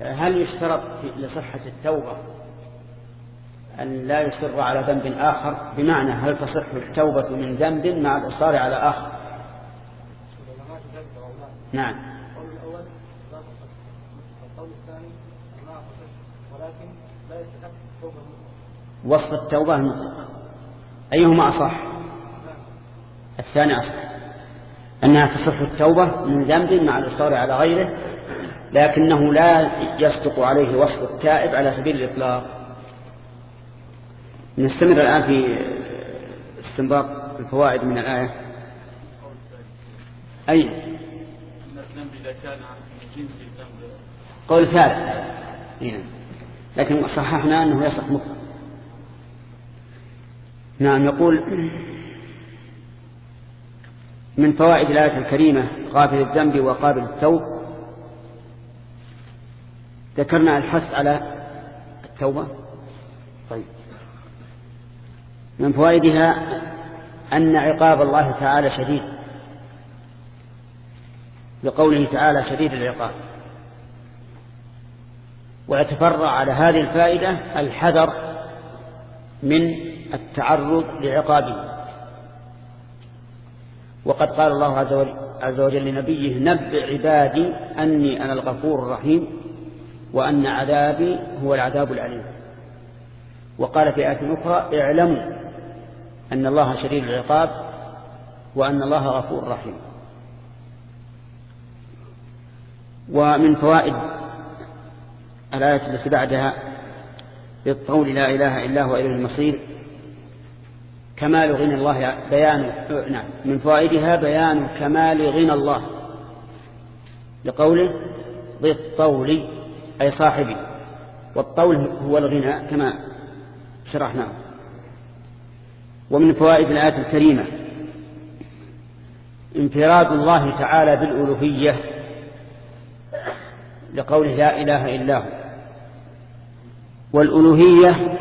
هل يشترط لصحة التوبة أن لا يصر على ذنب آخر؟ بمعنى هل تصح التوبة من ذنب مع الإصرار على آخر؟ نعم. وصف التوبة المطلقة أيهما أصح؟ الثاني أصح. أنها تصح التوبة من ذنب مع الإصرار على غيره لكنه لا يصدق عليه وصف التائب على سبيل الإطلاق. نستمر الآن في استنباط الفوائد من الآية. أي؟ قول ثالث. نعم لكن صححنا أنه يصح مطلق نعم يقول من فوائد الآية الكريمة غافل الذنب وقابل التوب ذكرنا الحث على التوبة؟ طيب. من فوائدها أن عقاب الله تعالى شديد. بقوله تعالى شديد العقاب. ويتفرع على هذه الفائدة الحذر من التعرض لعقابه وقد قال الله عز وجل لنبيه نبئ عبادي أني أنا الغفور الرحيم. وأن عذابي هو العذاب الأليم. وقال في آية أخرى اعلموا أن الله شديد العقاب وأن الله غفور رحيم. ومن فوائد الآية التي بعدها بالقول لا إله إلا هو إليه المصير كمال غنى الله بيان نعم من فوائدها بيان كمال غنى الله لقوله بالطول أي صاحبي والطول هو الغنى كما شرحناه. ومن فوائد الآية الكريمة انفراد الله تعالى بالألوهية لقوله لا إله إلا هو. والألوهية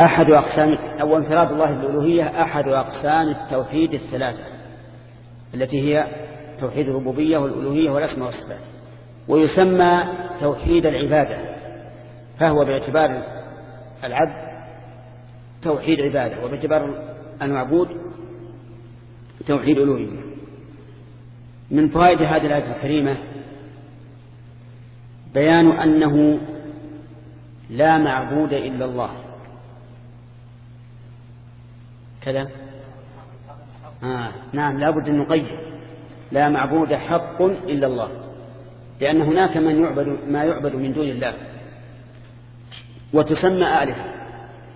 أحد أقسام أو انفراد الله بالألوهية أحد أقسام التوحيد الثلاثة التي هي توحيد الربوبية والألوهية والأسماء والصفات. ويسمى توحيد العبادة فهو باعتبار العبد توحيد عبادة وباعتبار المعبود توحيد ألوهية. من فوائد هذه الآية الكريمة بيان أنه لا معبود إلا الله. كذا؟ آه نعم لا بد أن نقيد. لا معبود حق إلا الله. لأن هناك من يعبد ما يعبد من دون الله. وتسمى آلهة.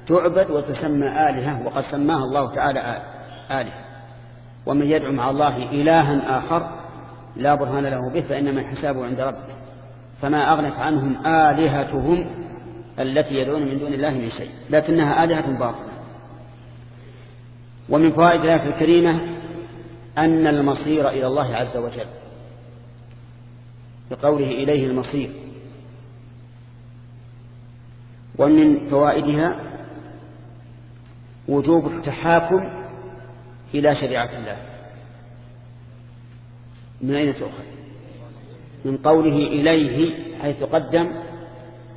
تعبد وتسمى آلهة وقد سماها الله تعالى آلهة. ومن يدعو مع الله إلها آخر لا برهان له به فإنما حسابه عند ربه. فما أغنت عنهم آلهتهم التي يدعون من دون الله من شيء. لكنها آلهة باطلة. ومن فوائد الآية الكريمة أن المصير إلى الله عز وجل. بقوله إليه المصير. ومن فوائدها وجوب التحاكم إلى شريعة الله. من أين تؤخذ؟ من قوله إليه حيث قدم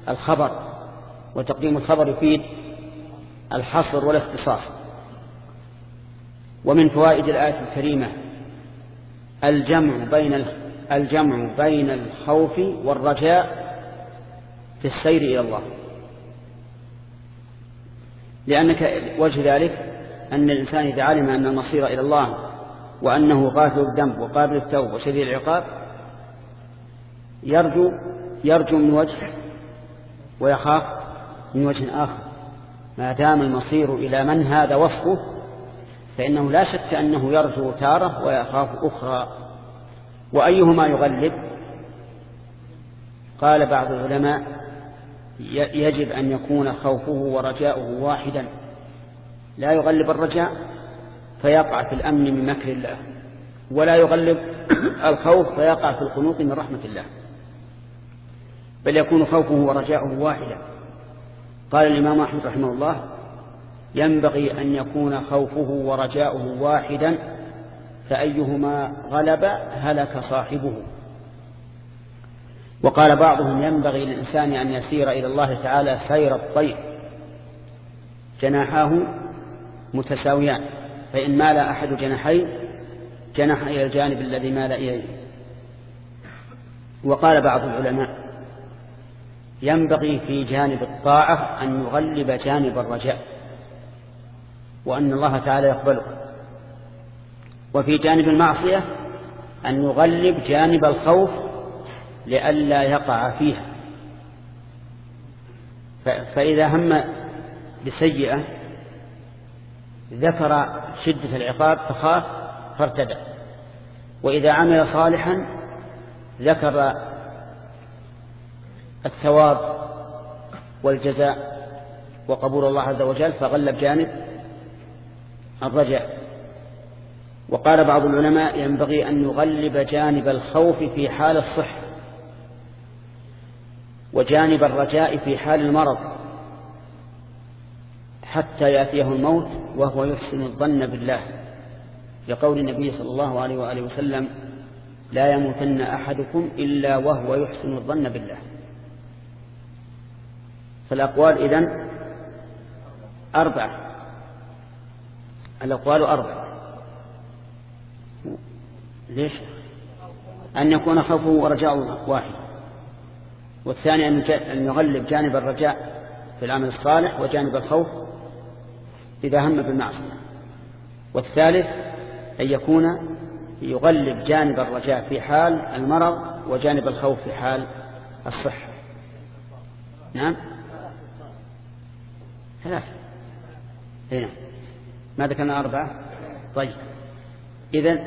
الخبر وتقديم الخبر يفيد الحصر والاختصاص. ومن فوائد الآية الكريمة الجمع بين الجمع بين الخوف والرجاء في السير إلى الله. لأنك وجه ذلك أن الإنسان إذا علم أن المصير إلى الله وأنه غافل الذنب وقابل التوب وشديد العقاب يرجو يرجو من وجه ويخاف من وجه آخر. ما دام المصير إلى من هذا وصفه فإنه لا شك أنه يرجو تارة ويخاف أخرى. وأيهما يغلب؟ قال بعض العلماء يجب أن يكون خوفه ورجاؤه واحدا. لا يغلب الرجاء فيقع في الأمن من مكر الله. ولا يغلب الخوف فيقع في القنوط من رحمة الله. بل يكون خوفه ورجاؤه واحدا. قال الإمام أحمد رحمه الله ينبغي أن يكون خوفه ورجاؤه واحدا فأيهما غلب هلك صاحبه. وقال بعضهم ينبغي للإنسان أن يسير إلى الله تعالى سير الطير. جناحاه متساويان فإن مال أحد جناحين جنح إلى الجانب الذي مال إليه. وقال بعض العلماء ينبغي في جانب الطاعة أن يغلب جانب الرجاء وأن الله تعالى يقبله. وفي جانب المعصية أن يغلب جانب الخوف لئلا يقع فيها. فإذا هم بسيئة ذكر شدة العقاب فخاف فارتدى وإذا عمل صالحا ذكر الثواب والجزاء وقبول الله عز وجل فغلب جانب الرجاء. وقال بعض العلماء ينبغي أن يغلب جانب الخوف في حال الصحة وجانب الرجاء في حال المرض حتى يأتيه الموت وهو يحسن الظن بالله لقول النبي صلى الله عليه وآله وسلم لا يموتن أحدكم إلا وهو يحسن الظن بالله فالأقوال إذن أربعة الأقوال أربعة ليش؟ أن يكون خوفه ورجاؤه واحد. والثاني أن يغلب جانب الرجاء في العمل الصالح وجانب الخوف إذا هم بالمعصية. والثالث أن يكون يغلب جانب الرجاء في حال المرض وجانب الخوف في حال الصحة. نعم؟ ثلاثة هنا إيه. ما ذكرنا أربعة؟ طيب. إذن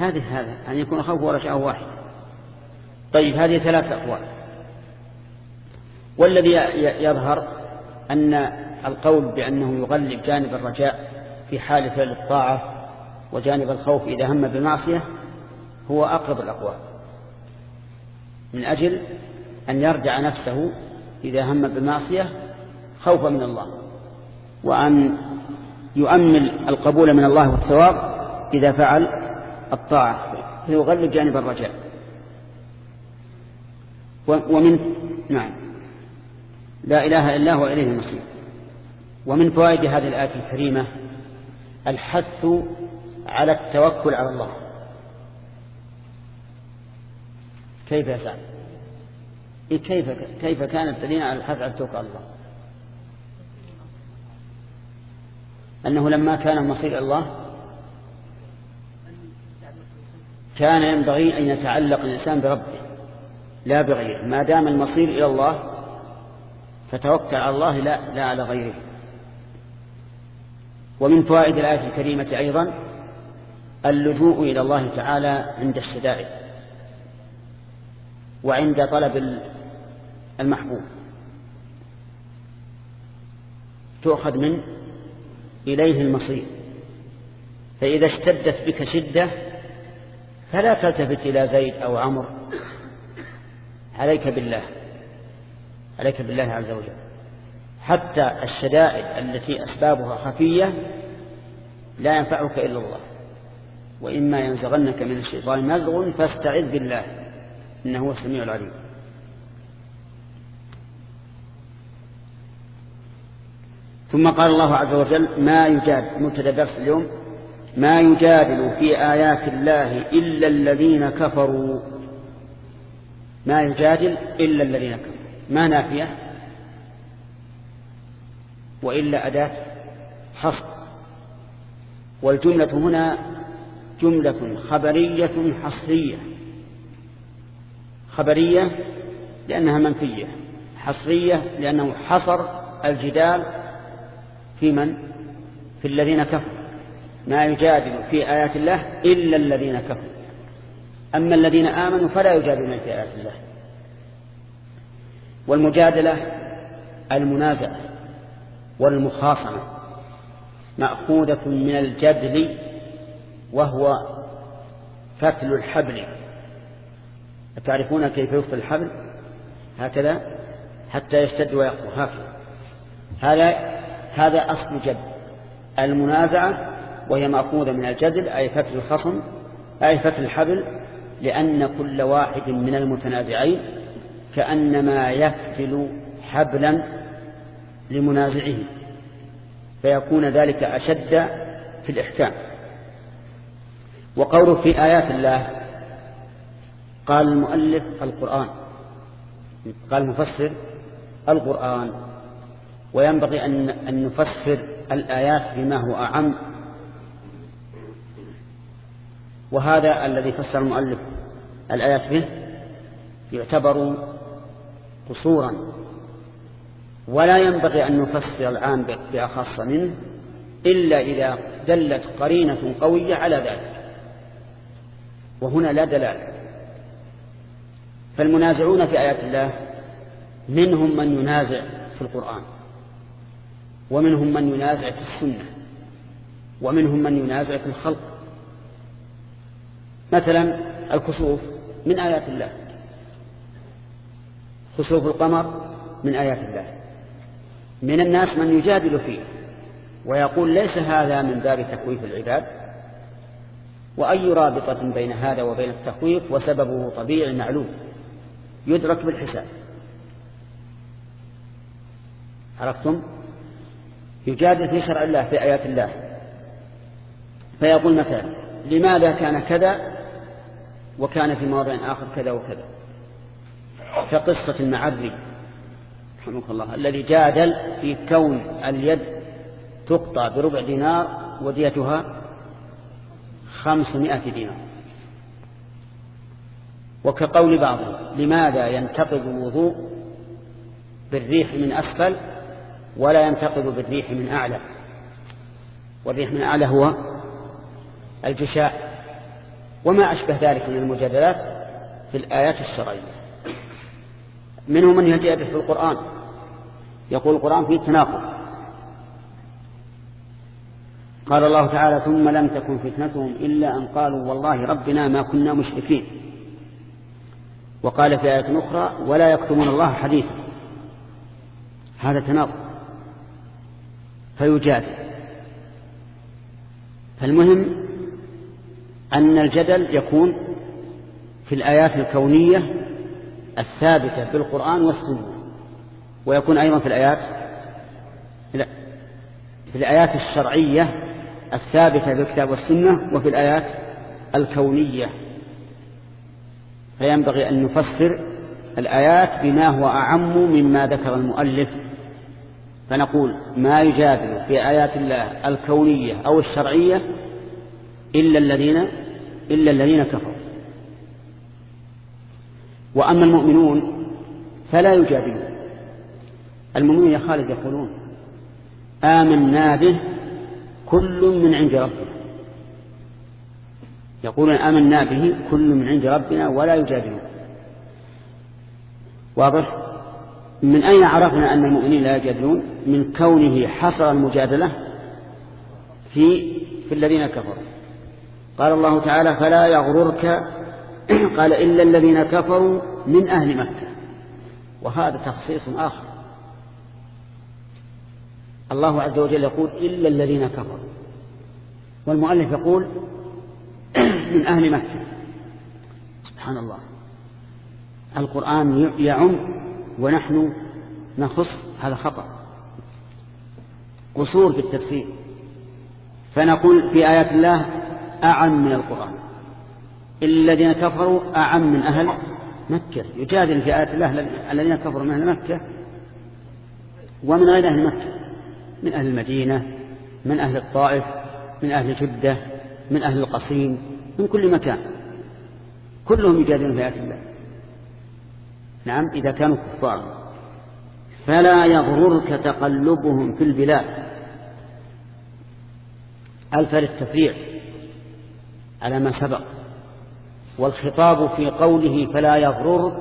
هذه هذا أن يكون خوف ورجاء واحد. طيب هذه ثلاثة أقوال. والذي يظهر أن القول بأنه يغلب جانب الرجاء في حال فعل الطاعة وجانب الخوف إذا هم بالمعصية هو أقرب الأقوال. من أجل أن يرجع نفسه إذا هم بالمعصية خوفا من الله وأن يؤمل القبول من الله والثواب إذا فعل الطاعة فيغلب جانب الرجاء. ومن نعم. لا إله إلا هو إليه المصير. ومن فوائد هذه الآية الكريمة الحث على التوكل على الله. كيف يا سعد؟ إيه كيف كيف كان الدليل على الحث على التوكل على الله؟ أنه لما كان إلى الله كان ينبغي أن يتعلق الإنسان بربه لا بغيره. ما دام المصير إلى الله فتوكل على الله لا, لا على غيره. ومن فوائد الآية الكريمة أيضا اللجوء إلى الله تعالى عند الشدائد وعند طلب المحبوب. تؤخذ من إليه المصير. فإذا اشتدت بك شدة فلا تلتفت إلى زيد أو عمرو عليك بالله. عليك بالله عز وجل. حتى الشدائد التي أسبابها خفية لا ينفعك إلا الله. وإما ينزغنك من الشيطان نزغ فاستعذ بالله. إنه هو السميع العليم. ثم قال الله عز وجل ما يجادل مبتدأ درس اليوم. ما يجادل في آيات الله إلا الذين كفروا. ما يجادل إلا الذين كفروا. ما نافية؟ وإلا أداة؟ حصر. والجملة هنا جملة خبرية حصرية. خبرية لأنها منفية. حصرية لأنه حصر الجدال في من؟ في الذين كفروا. ما يجادل في آيات الله إلا الذين كفروا. أما الذين آمنوا فلا يجادلون في آيات الله. والمجادلة المنازعة والمخاصمة مأخوذة من الجدل وهو فتل الحبل. تعرفون كيف يفتل الحبل؟ هكذا حتى يشتد ويقوى هكذا. هذا هذا أصل جد. المنازعة وهي مأخوذة من الجدل أي فتل الخصم أي فتل الحبل لأن كل واحد من المتنازعين كأنما يفتل حبلا لمنازعه فيكون ذلك أشد في الإحكام. وقوله في آيات الله قال المؤلف القرآن قال المفسر القرآن وينبغي أن, نفسر الآيات بما هو أعم وهذا الذي فسر المؤلف الآيات به يعتبر قصورا. ولا ينبغي أن نفسر العام بأخص منه إلا إذا دلت قرينة قوية على ذلك. وهنا لا دلالة فالمنازعون في آيات الله منهم من ينازع في القرآن ومنهم من ينازع في السنة ومنهم من ينازع في الخلق مثلا الكسوف من آيات الله. كسوف القمر من آيات الله. من الناس من يجادل فيه ويقول ليس هذا من باب تخويف العباد. وأي رابطة بين هذا وبين التخويف وسببه طبيعي معلوم. يدرك بالحساب. عرفتم؟ يجادل في شرع الله في آيات الله. فيقول مثلا لماذا كان كذا؟ وكان في موضع آخر كذا وكذا. كقصة المعري رحمك الله الذي جادل في كون اليد تقطع بربع دينار وديتها خمسمائة دينار. وكقول بعضهم لماذا ينتقض الوضوء بالريح من أسفل ولا ينتقض بالريح من أعلى؟ والريح من أعلى هو الجشاء. وما أشبه ذلك من المجادلات في الآيات الشرعية. منهم من يجادل في القرآن. يقول القرآن فيه تناقض قال الله تعالى ثم لم تكن فتنتهم إلا أن قالوا والله ربنا ما كنا مشركين وقال في آية أخرى ولا يكتمون الله حديثا هذا تناقض. فيجادل. فالمهم أن الجدل يكون في الآيات الكونية الثابتة بالقرآن والسنة ويكون أيضا في الآيات في الآيات الشرعية الثابتة بالكتاب والسنة وفي الآيات الكونية. فينبغي أن نفسر الآيات بما هو أعم مما ذكر المؤلف. فنقول ما يجادل في آيات الله الكونية أو الشرعية إلا الذين إلا الذين كفروا. وأما المؤمنون فلا يجادلون. المؤمنون يا خالد يقولون آمنا به كل من عند ربنا. يقولون آمنا به كل من عند ربنا ولا يجادلون. واضح؟ من أين عرفنا أن المؤمنين لا يجادلون؟ من كونه حصر المجادلة في في الذين كفروا. قال الله تعالى فلا يغررك قال إلا الذين كفروا من أهل مكة. وهذا تخصيص آخر. الله عز وجل يقول إلا الذين كفروا. والمؤلف يقول من أهل مكة. سبحان الله. القرآن يعم ونحن نخص. هذا خطأ. قصور في التفسير. فنقول في آيات الله أعم من القرآن. إلا الذين كفروا أعم من أهل مكة. يجادل في آيات الله الذين كفروا من أهل مكة ومن غير أهل مكة. من أهل المدينة من أهل الطائف من أهل جدة من أهل القصيم من كل مكان. كلهم يجادلون في آيات الله. نعم إذا كانوا كفار. فلا يغررك تقلبهم في البلاد. ألف للتفريع على ما سبق. والخطاب في قوله فلا يغررك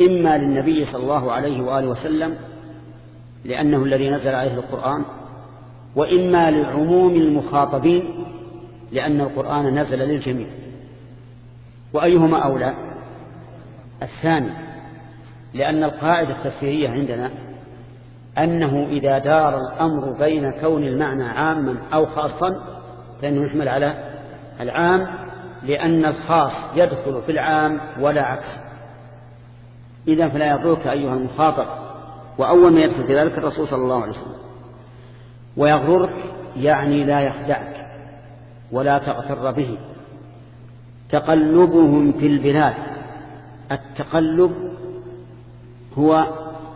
إما للنبي صلى الله عليه وآله وسلم لأنه الذي نزل عليه القرآن وإما لعموم المخاطبين لأن القرآن نزل للجميع. وأيهما أولى؟ الثاني لأن القاعدة التفسيرية عندنا أنه إذا دار الأمر بين كون المعنى عاما أو خاصا فإنه يحمل على العام لأن الخاص يدخل في العام ولا عكس. إذا فلا يغرك أيها المخاطب. وأول ما يدخل في ذلك الرسول صلى الله عليه وسلم. ويغررك يعني لا يخدعك ولا تغتر به. تقلبهم في البلاد. التقلب هو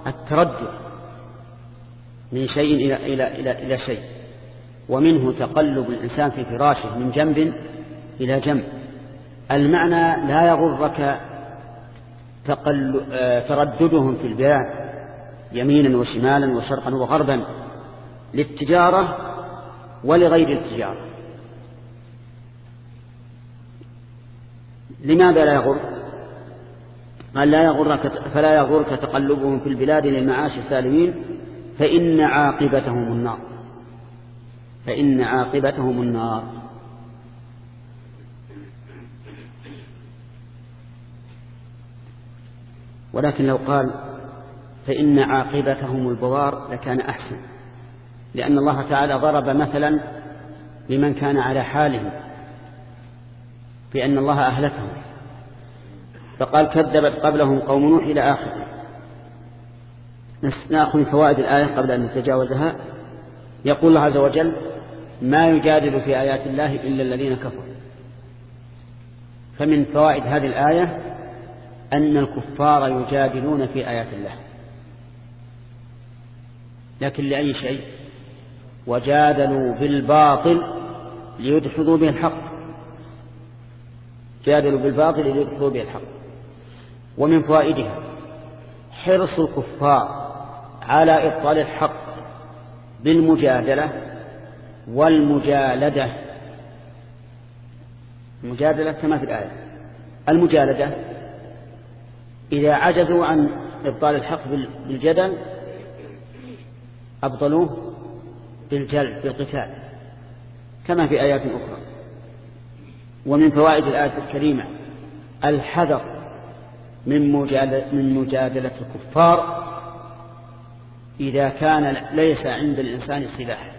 التردد من شيء إلى, إلى, إلى, إلى شيء. ومنه تقلب الإنسان في فراشه من جنب إلى جنب المعنى لا يغرك ترددهم في البلاد يمينا وشمالا وشرقا وغربا للتجارة ولغير التجارة. لماذا لا يغر؟ قال لا يغرك فلا يغرك تقلبهم في البلاد للمعاش سالمين فإن عاقبتهم النار. فإن عاقبتهم النار. ولكن لو قال فإن عاقبتهم البوار لكان أحسن لأن الله تعالى ضرب مثلا لمن كان على حالهم بأن الله أهلكهم فقال كذبت قبلهم قوم نوح إلى آخره نأخذ من فوائد الآية قبل أن نتجاوزها. يقول الله عز وجل ما يجادل في آيات الله إلا الذين كفروا. فمن فوائد هذه الآية أن الكفار يجادلون في آيات الله. لكن لأي شيء؟ وجادلوا بالباطل ليدحضوا به الحق. جادلوا بالباطل ليدحضوا به الحق. ومن فوائدها حرص الكفار على إبطال الحق بالمجادلة والمجالدة. المجادلة كما في الآية. المجالدة إذا عجزوا عن إبطال الحق بالجدل أبطلوه بالجلد بالقتال كما في آيات أخرى. ومن فوائد الآية الكريمة الحذر من من مجادلة الكفار إذا كان ليس عند الإنسان سلاح.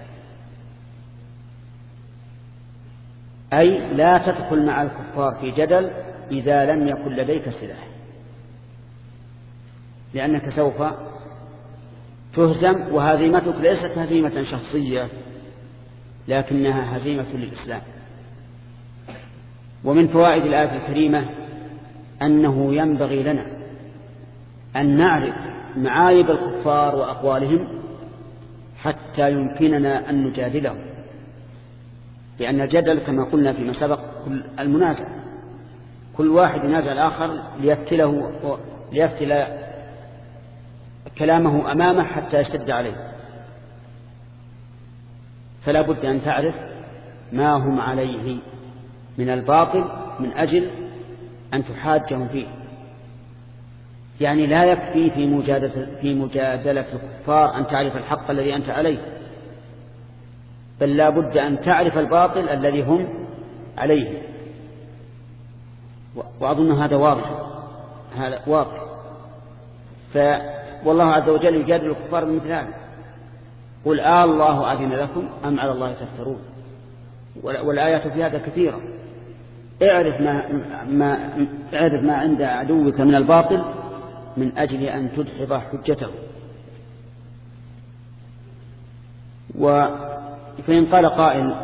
أي لا تدخل مع الكفار في جدل إذا لم يكن لديك سلاح. لأنك سوف تهزم وهزيمتك ليست هزيمة شخصية لكنها هزيمة للإسلام. ومن فوائد الآية الكريمة أنه ينبغي لنا أن نعرف معايب الكفار وأقوالهم حتى يمكننا أن نجادلهم لأن الجدل كما قلنا فيما سبق المنازع. كل واحد ينازع الآخر ليفتله ليفتل كلامه أمامه حتى يشتد عليه. فلا بد أن تعرف ما هم عليه من الباطل من أجل أن تحاجهم فيه. يعني لا يكفي في مجادلة, في مجادلة الكفار أن تعرف الحق الذي أنت عليه. بل لا بد أن تعرف الباطل الذي هم عليه. وأظن هذا واضح. هذا واضح. ف والله عز وجل يجادل الكفار بمثل هذا. قل آه الله أذن لكم أم على الله تفترون. والآيات في هذا كثيرة. اعرف ما, ما, اعرف ما عند عدوك من الباطل من أجل أن تدحض حجته. فإن قال قائل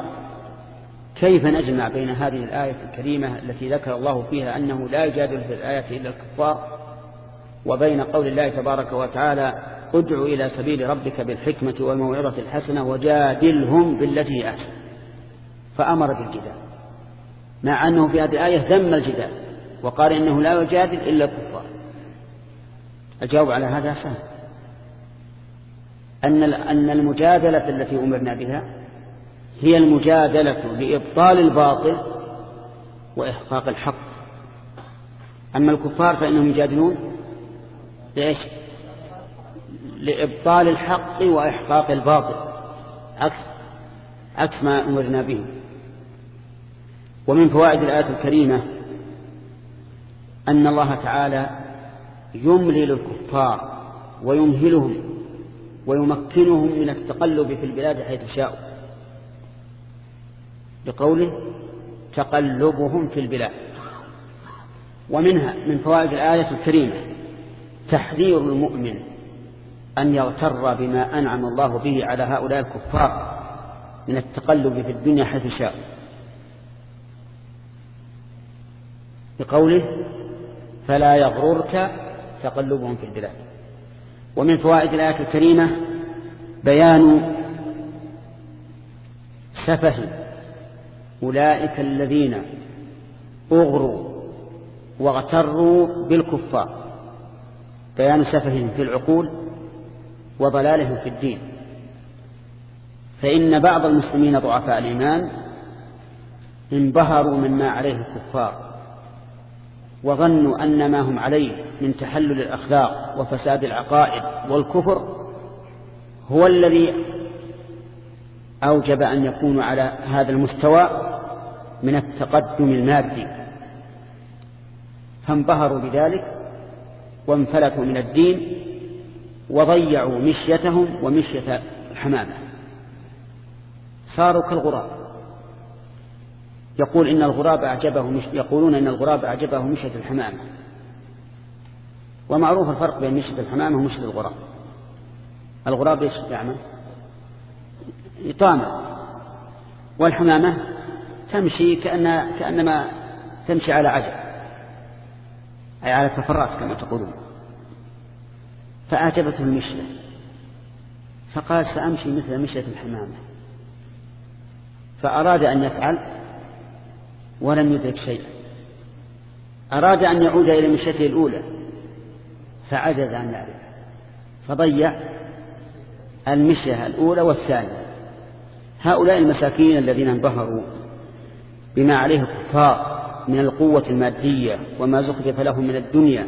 كيف نجمع بين هذه الآية الكريمة التي ذكر الله فيها أنه لا يجادل في الآية إلا الكفار؟ وبين قول الله تبارك وتعالى ادع إلى سبيل ربك بالحكمة والموعظة الحسنة وجادلهم بالتي أحسن. فأمر بالجدال مع أنه في هذه الآية ذم الجدال وقال إنه لا يجادل إلا الكفار. الجواب على هذا سهل. أن أن المجادلة التي أمرنا بها هي المجادلة لإبطال الباطل وإحقاق الحق. أما الكفار فإنهم يجادلون لإيش؟ لإبطال الحق وإحقاق الباطل. عكس عكس ما أمرنا به. ومن فوائد الآية الكريمة أن الله تعالى يملي للكفار ويمهلهم ويمكنهم من التقلب في البلاد حيث شاءوا. لقوله تقلبهم في البلاد. ومنها من فوائد الآية الكريمة تحذير المؤمن أن يغتر بما أنعم الله به على هؤلاء الكفار من التقلب في الدنيا حيث شاء. بقوله فلا يغررك تقلبهم في البلاد. ومن فوائد الآية الكريمة بيان سفه أولئك الذين أغروا واغتروا بالكفار. بيان سفههم في العقول وضلالهم في الدين. فإن بعض المسلمين ضعفاء الإيمان انبهروا مما عليه الكفار وظنوا أن ما هم عليه من تحلل الأخلاق وفساد العقائد والكفر هو الذي أوجب أن يكونوا على هذا المستوى من التقدم المادي. فانبهروا بذلك وانفلتوا من الدين وضيعوا مشيتهم ومشية الحمامة صاروا كالغراب. يقول إن الغراب أعجبه مش يقولون إن الغراب أعجبه مشية الحمامة. ومعروف الفرق بين مشية الحمامة ومشية الغراب. الغراب إيش يعمل يطامر. والحمامة تمشي كأن كأنما تمشي على عجل. أي على كفرات كما تقولون. فأعجبته المشية. فقال سأمشي مثل مشية الحمامة. فأراد أن يفعل ولم يدرك شيئا. أراد أن يعود إلى مشيته الأولى. فعجز عن ذلك. فضيع المشية الأولى والثانية. هؤلاء المساكين الذين انبهروا بما عليه الكفار. من القوة المادية وما زخرف لهم من الدنيا.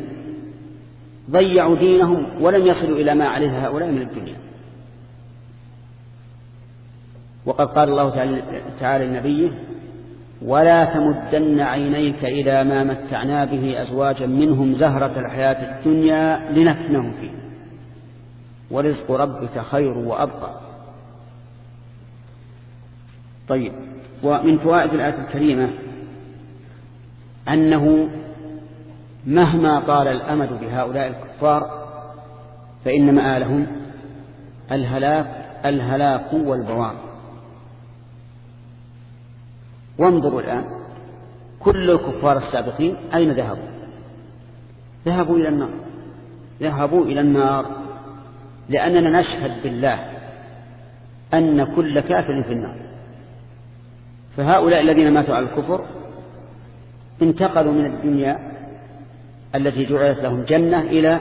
ضيعوا دينهم ولم يصلوا إلى ما عليه هؤلاء من الدنيا. وقد قال الله تعالى لنبيه ولا تمدن عينيك إلى ما متعنا به أزواجا منهم زهرة الحياة الدنيا لنفتنهم فيه ورزق ربك خير وأبقى. طيب ومن فوائد الآية الكريمة أنه مهما طال الأمد بهؤلاء الكفار فإن مآلهم الهلاك الهلاك والبوار. وانظروا الآن كل الكفار السابقين أين ذهبوا؟ ذهبوا إلى النار. ذهبوا إلى النار لأننا نشهد بالله أن كل كافر في النار. فهؤلاء الذين ماتوا على الكفر انتقلوا من الدنيا التي جعلت لهم جنة إلى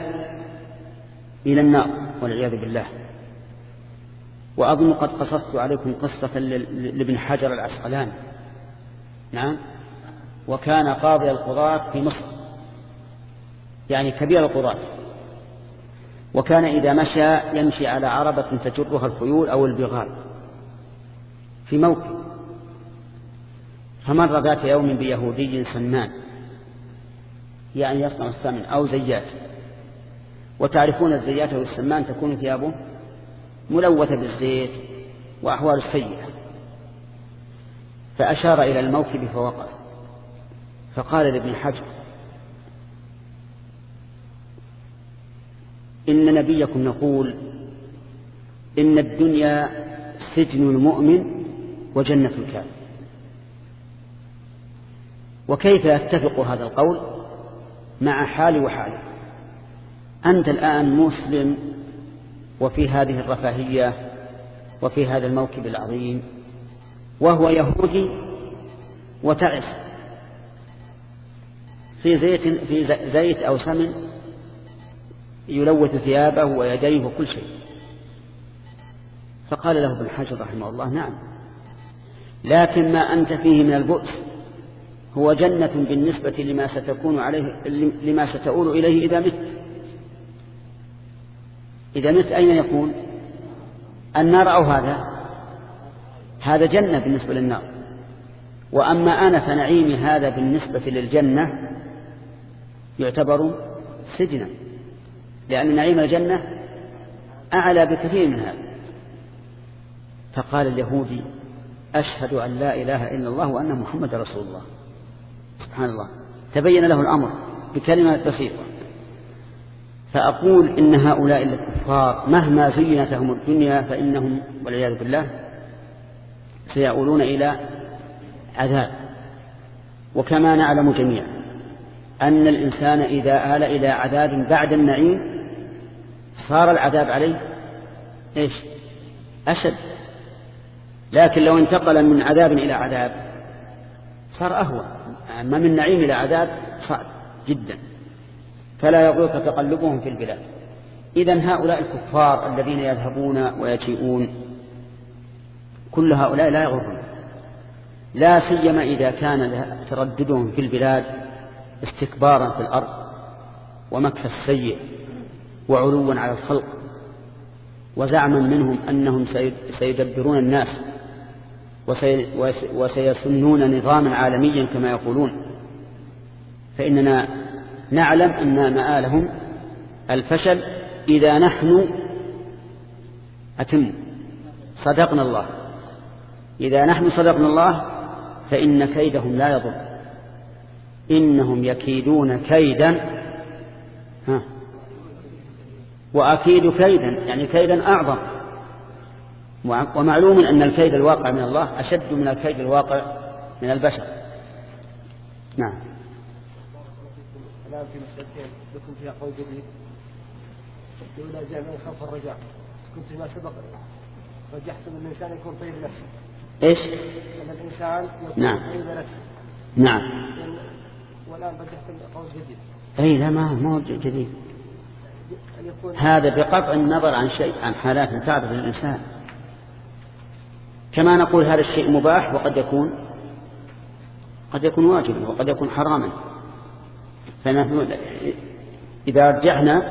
إلى النار والعياذ بالله. وأظن قد قصصت عليكم قصة لابن حجر العسقلاني. نعم؟ وكان قاضي القضاة في مصر. يعني كبير القضاة. وكان إذا مشى يمشي على عربة تجرها الخيول أو البغال في موكب فمر ذات يوم بيهودي سمان يعني يصنع السمن أو زيات. وتعرفون الزيات أو السمان تكون ثيابه ملوثة بالزيت وأحوال سيئة فأشار إلى الموكب فوقف فقال لابن حجر إن نبيكم نقول إن الدنيا سجن المؤمن وجنة الكافر. وكيف يتفق هذا القول مع حالي وحالك أنت الآن مسلم وفي هذه الرفاهية وفي هذا الموكب العظيم وهو يهودي وتعس في زيت في زيت أو سمن يلوث ثيابه ويديه وكل شيء. فقال له ابن حجر رحمه الله نعم لكن ما أنت فيه من البؤس هو جنة بالنسبة لما ستكون عليه لما ستؤول إليه إذا مت. إذا مت أين يكون؟ النار أو هذا؟ هذا جنة بالنسبة للنار. وأما أنا فنعيمي هذا بالنسبة للجنة يعتبر سجنا لأن نعيم الجنة أعلى بكثير من هذا. فقال اليهودي أشهد أن لا إله إلا الله وأن محمد رسول الله. سبحان الله. تبين له الأمر بكلمة بسيطة. فأقول إن هؤلاء الكفار مهما زينت لهم الدنيا فإنهم والعياذ بالله سيؤولون إلى عذاب. وكما نعلم جميعا أن الإنسان إذا آل إلى عذاب بعد النعيم صار العذاب عليه إيش؟ أشد. لكن لو انتقل من عذاب إلى عذاب صار أهوى أما من نعيم إلى عذاب صعب جدا. فلا يغرك تقلبهم في البلاد. إذا هؤلاء الكفار الذين يذهبون ويجيئون كل هؤلاء لا يغرون لا سيما إذا كان ترددهم في البلاد استكبارا في الأرض ومكر السيء وعلوا على الخلق وزعما منهم أنهم سيدبرون الناس. وسيسنون نظاما عالميا كما يقولون. فإننا نعلم أن مآلهم الفشل إذا نحن أتم. صدقنا الله. إذا نحن صدقنا الله فإن كيدهم لا يضر. إنهم يكيدون كيدا. ها. وأكيد كيدا يعني كيدا أعظم. ومعلوم أن الكيد الواقع من الله أشد من الكيد الواقع من البشر. نعم. الآن في مسألتين. لكم فيها قول جديد. الأولى جاء من خوف الرجاء. كنت فيما سبق رجحتم أن الإنسان يكون طيب نفسه. إيش؟ أن الإنسان يكون نعم. طيب نفسه. نعم. والآن رجحتم قول جديد. أي لا ما هو جديد. هذا بقطع النظر عن شيء عن حالات تعرف للإنسان. كما نقول هذا الشيء مباح وقد يكون قد يكون واجبا وقد يكون حراما. فنحن إذا رجعنا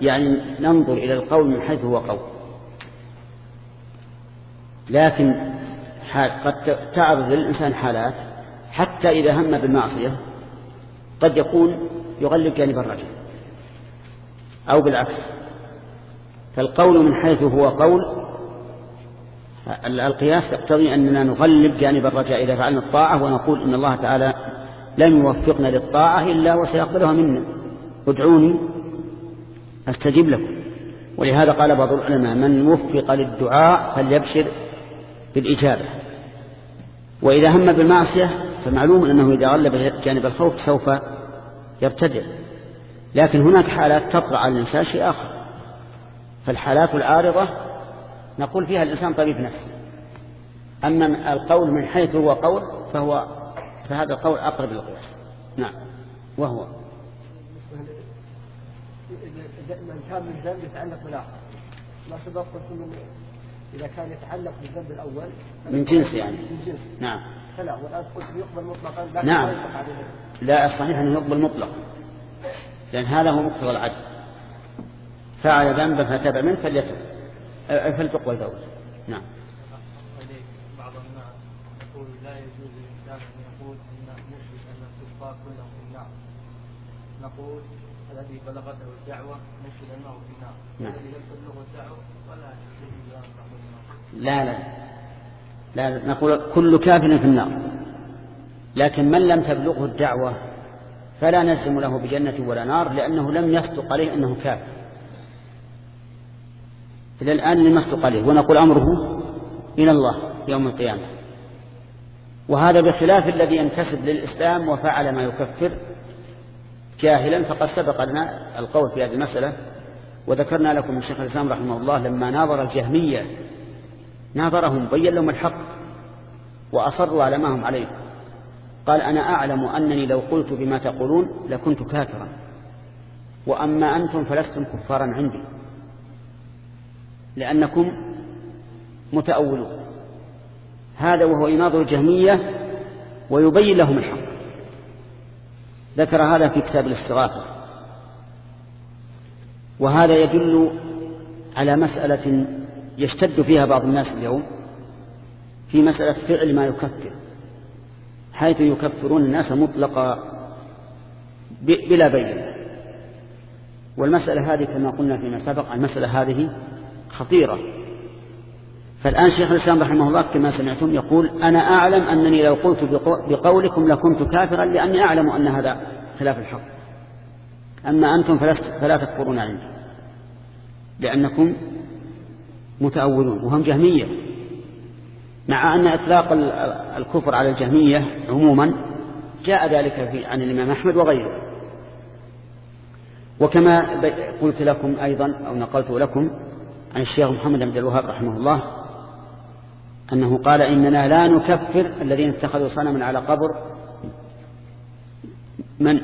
يعني ننظر إلى القول من حيث هو قول. لكن قد تعرض للإنسان حالات حتى إذا هم بالمعصية قد يكون يغلب جانب الرجل أو بالعكس. فالقول من حيث هو قول القياس يقتضي أننا نغلب جانب الرجاء. إذا فعلنا الطاعة ونقول إن الله تعالى لم يوفقنا للطاعة إلا وسيقبلها منا. ادعوني أستجب لكم. ولهذا قال بعض العلماء من وفق للدعاء فليبشر بالإجابة. وإذا هم بالمعصية فمعلوم أنه إذا غلب جانب الخوف سوف يرتدع. لكن هناك حالات تطرأ على الإنسان شيء آخر. فالحالات العارضة نقول فيها الإنسان طبيب نفسه أما القول من حيث هو قول فهو فهذا القول أقرب للقياس نعم. وهو. من كان من ذنب يتعلق بالآخر. ما سبق قلت إذا كان يتعلق بالذنب الأول من جنس يعني. من جنس. نعم. فلا والآن قلت يقبل مطلقا نعم. لا الصحيح أنه يقبل مطلق لأن هذا هو مقتضى العدل. فعل ذنبا فتاب منه فليتب. فلتقبل توبته نعم. بعض الناس يقول لا يجوز للإنسان أن يقول أن نشهد أن الكفار كلهم في النار نقول الذي بلغته الدعوة نشهد أنه في النار. الذي لم تبلغه الدعوة ولا يجوز أن النار لا. لا لا. نقول كل كافر في النار. لكن من لم تبلغه الدعوة فلا نسلم له بجنة ولا نار لأنه لم يصدق عليه أنه كافر. إلى الآن لم يصدق عليه ونقول أمره إلى الله يوم القيامة. وهذا بخلاف الذي ينتسب للإسلام وفعل ما يكفر جاهلا فقد سبق لنا القول في هذه المسألة. وذكرنا لكم من شيخ الإسلام رحمه الله لما ناظر الجهمية ناظرهم بين لهم الحق وأصروا على ما هم عليه. قال أنا أعلم أنني لو قلت بما تقولون لكنت كافرا وأما أنتم فلستم كفارا عندي. لأنكم متأولون. هذا وهو يناظر الجهمية ويبين لهم الحق. ذكر هذا في كتاب الاستغاثة. وهذا يدل على مسألة يشتد فيها بعض الناس اليوم في مسألة فعل ما يكفر حيث يكفرون الناس مطلقا بلا بين والمسألة هذه كما قلنا فيما سبق المسألة هذه خطيرة. فالآن شيخ الإسلام رحمه الله كما سمعتم يقول أنا أعلم أنني لو قلت بقولكم لكنت كافرا لأني أعلم أن هذا خلاف الحق. أما أنتم فلا تكفرون عندي. لأنكم متأولون وهم جهمية. مع أن إطلاق الكفر على الجهمية عموما جاء ذلك في عن الإمام أحمد وغيره. وكما قلت لكم أيضا أو نقلت لكم عن الشيخ محمد بن الوهاب رحمه الله أنه قال إننا لا نكفر الذين اتخذوا صنما على قبر من؟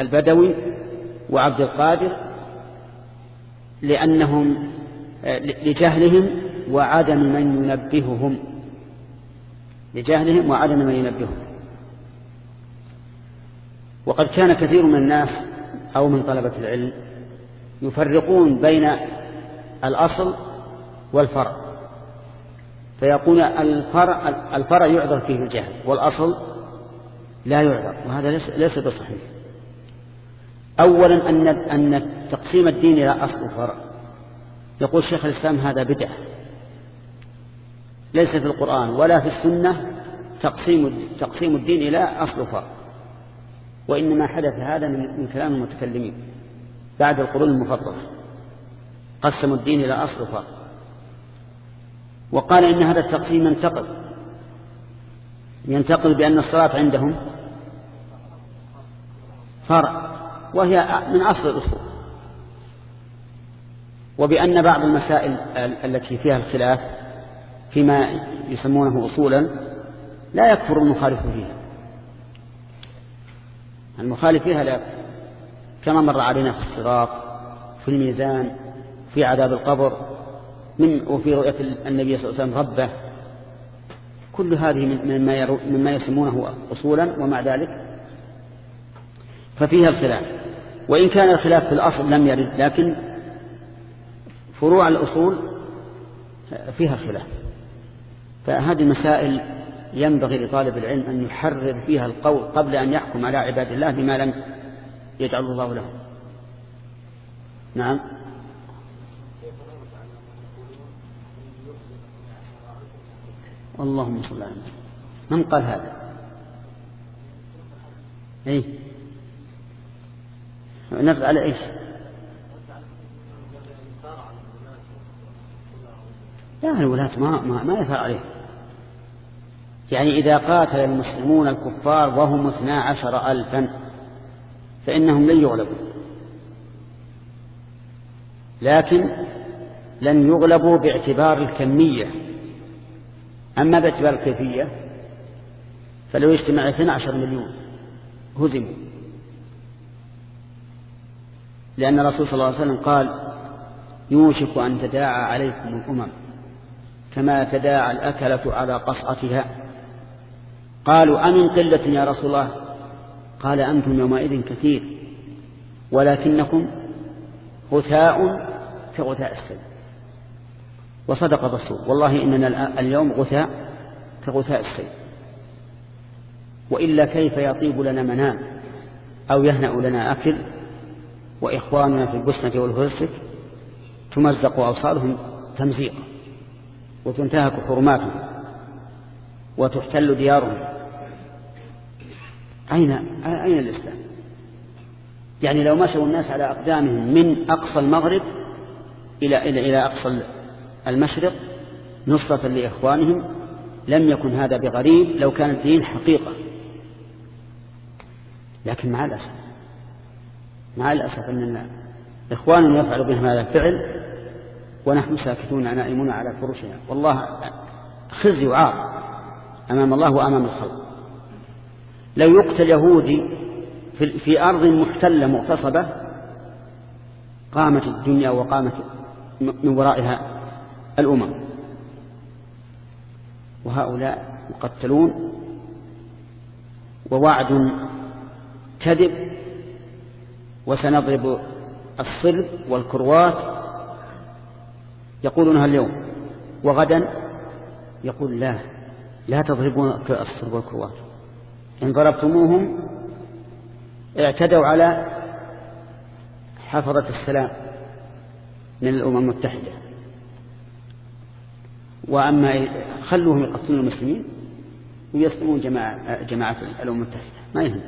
البدوي وعبد القادر لأنهم لجهلهم وعدم من ينبههم لجهلهم وعدم من ينبههم. وقد كان كثير من الناس أو من طلبة العلم يفرقون بين الأصل والفرع. فيقول الفرع, الفرع يعذر فيه الجهل والأصل لا يعذر وهذا ليس, ليس بصحيح. أولا أن أن تقسيم الدين إلى أصل وفرع. يقول شيخ الإسلام هذا بدعة. ليس في القرآن ولا في السنة تقسيم تقسيم الدين إلى أصل وفرع. وإنما حدث هذا من كلام المتكلمين بعد القرون المفضلة. قسموا الدين إلى أصل وفرع وقال إن هذا التقسيم ينتقل. ينتقل بأن الصلاة عندهم فرع وهي من أصل الأصول. وبأن بعض المسائل التي فيها الخلاف فيما يسمونه أصولا لا يكفر المخالف فيها. المخالف فيها لا كما مر علينا في الصراط في الميزان في عذاب القبر من وفي رؤية النبي صلى الله عليه وسلم ربه. كل هذه مما, مما يسمونه أصولا ومع ذلك ففيها الخلاف. وإن كان الخلاف في الأصل لم يرد لكن فروع الأصول فيها خلاف فهذه المسائل ينبغي لطالب العلم أن يحرر فيها القول قبل أن يحكم على عباد الله بما لم يجعل الله له. نعم. اللهم صل على من قال هذا؟ اي نرد على إيش؟ لا الولاة ما, ما, ما يثار عليه. يعني إذا قاتل المسلمون الكفار وهم اثنا عشر ألفا فإنهم لن يغلبوا. لكن لن يغلبوا باعتبار الكمية. أما باعتبار الكيفية فلو اجتمع 12 مليون هزموا. لأن الرسول صلى الله عليه وسلم قال يوشك أن تداعى عليكم الأمم كما تداعى الأكلة على قصعتها. قالوا أمن قلة يا رسول الله؟ قال أنتم يومئذ كثير ولكنكم غثاء كغثاء السيل وصدق الرسول. والله إننا اليوم غثاء كغثاء السيل وإلا كيف يطيب لنا منام أو يهنأ لنا أكل وإخواننا في البسنة والهرسك تمزق أوصالهم تمزيقا وتنتهك حرماتهم وتحتل ديارهم. أين أين الإسلام؟ يعني لو مشوا الناس على أقدامهم من أقصى المغرب إلى إلى إلى أقصى المشرق نصرة لإخوانهم لم يكن هذا بغريب لو كان الدين حقيقة. لكن مع الأسف مع الأسف أن إخواننا يفعل بهم هذا الفعل ونحن ساكتون نائمون على فرشنا. والله خزي وعار أمام الله وأمام الخلق. لو يقتل يهودي في أرض محتلة مغتصبة قامت الدنيا وقامت من ورائها الأمم. وهؤلاء يقتلون ووعد كذب وسنضرب الصلب والكروات يقولونها اليوم. وغدا يقول لا لا تضربون الصلب والكروات. إن ضربتموهم اعتدوا على حفظة السلام من الأمم المتحدة. وأما خلوهم يقتلون المسلمين ويسلمون جماعة, جماعة الأمم المتحدة. ما يهم.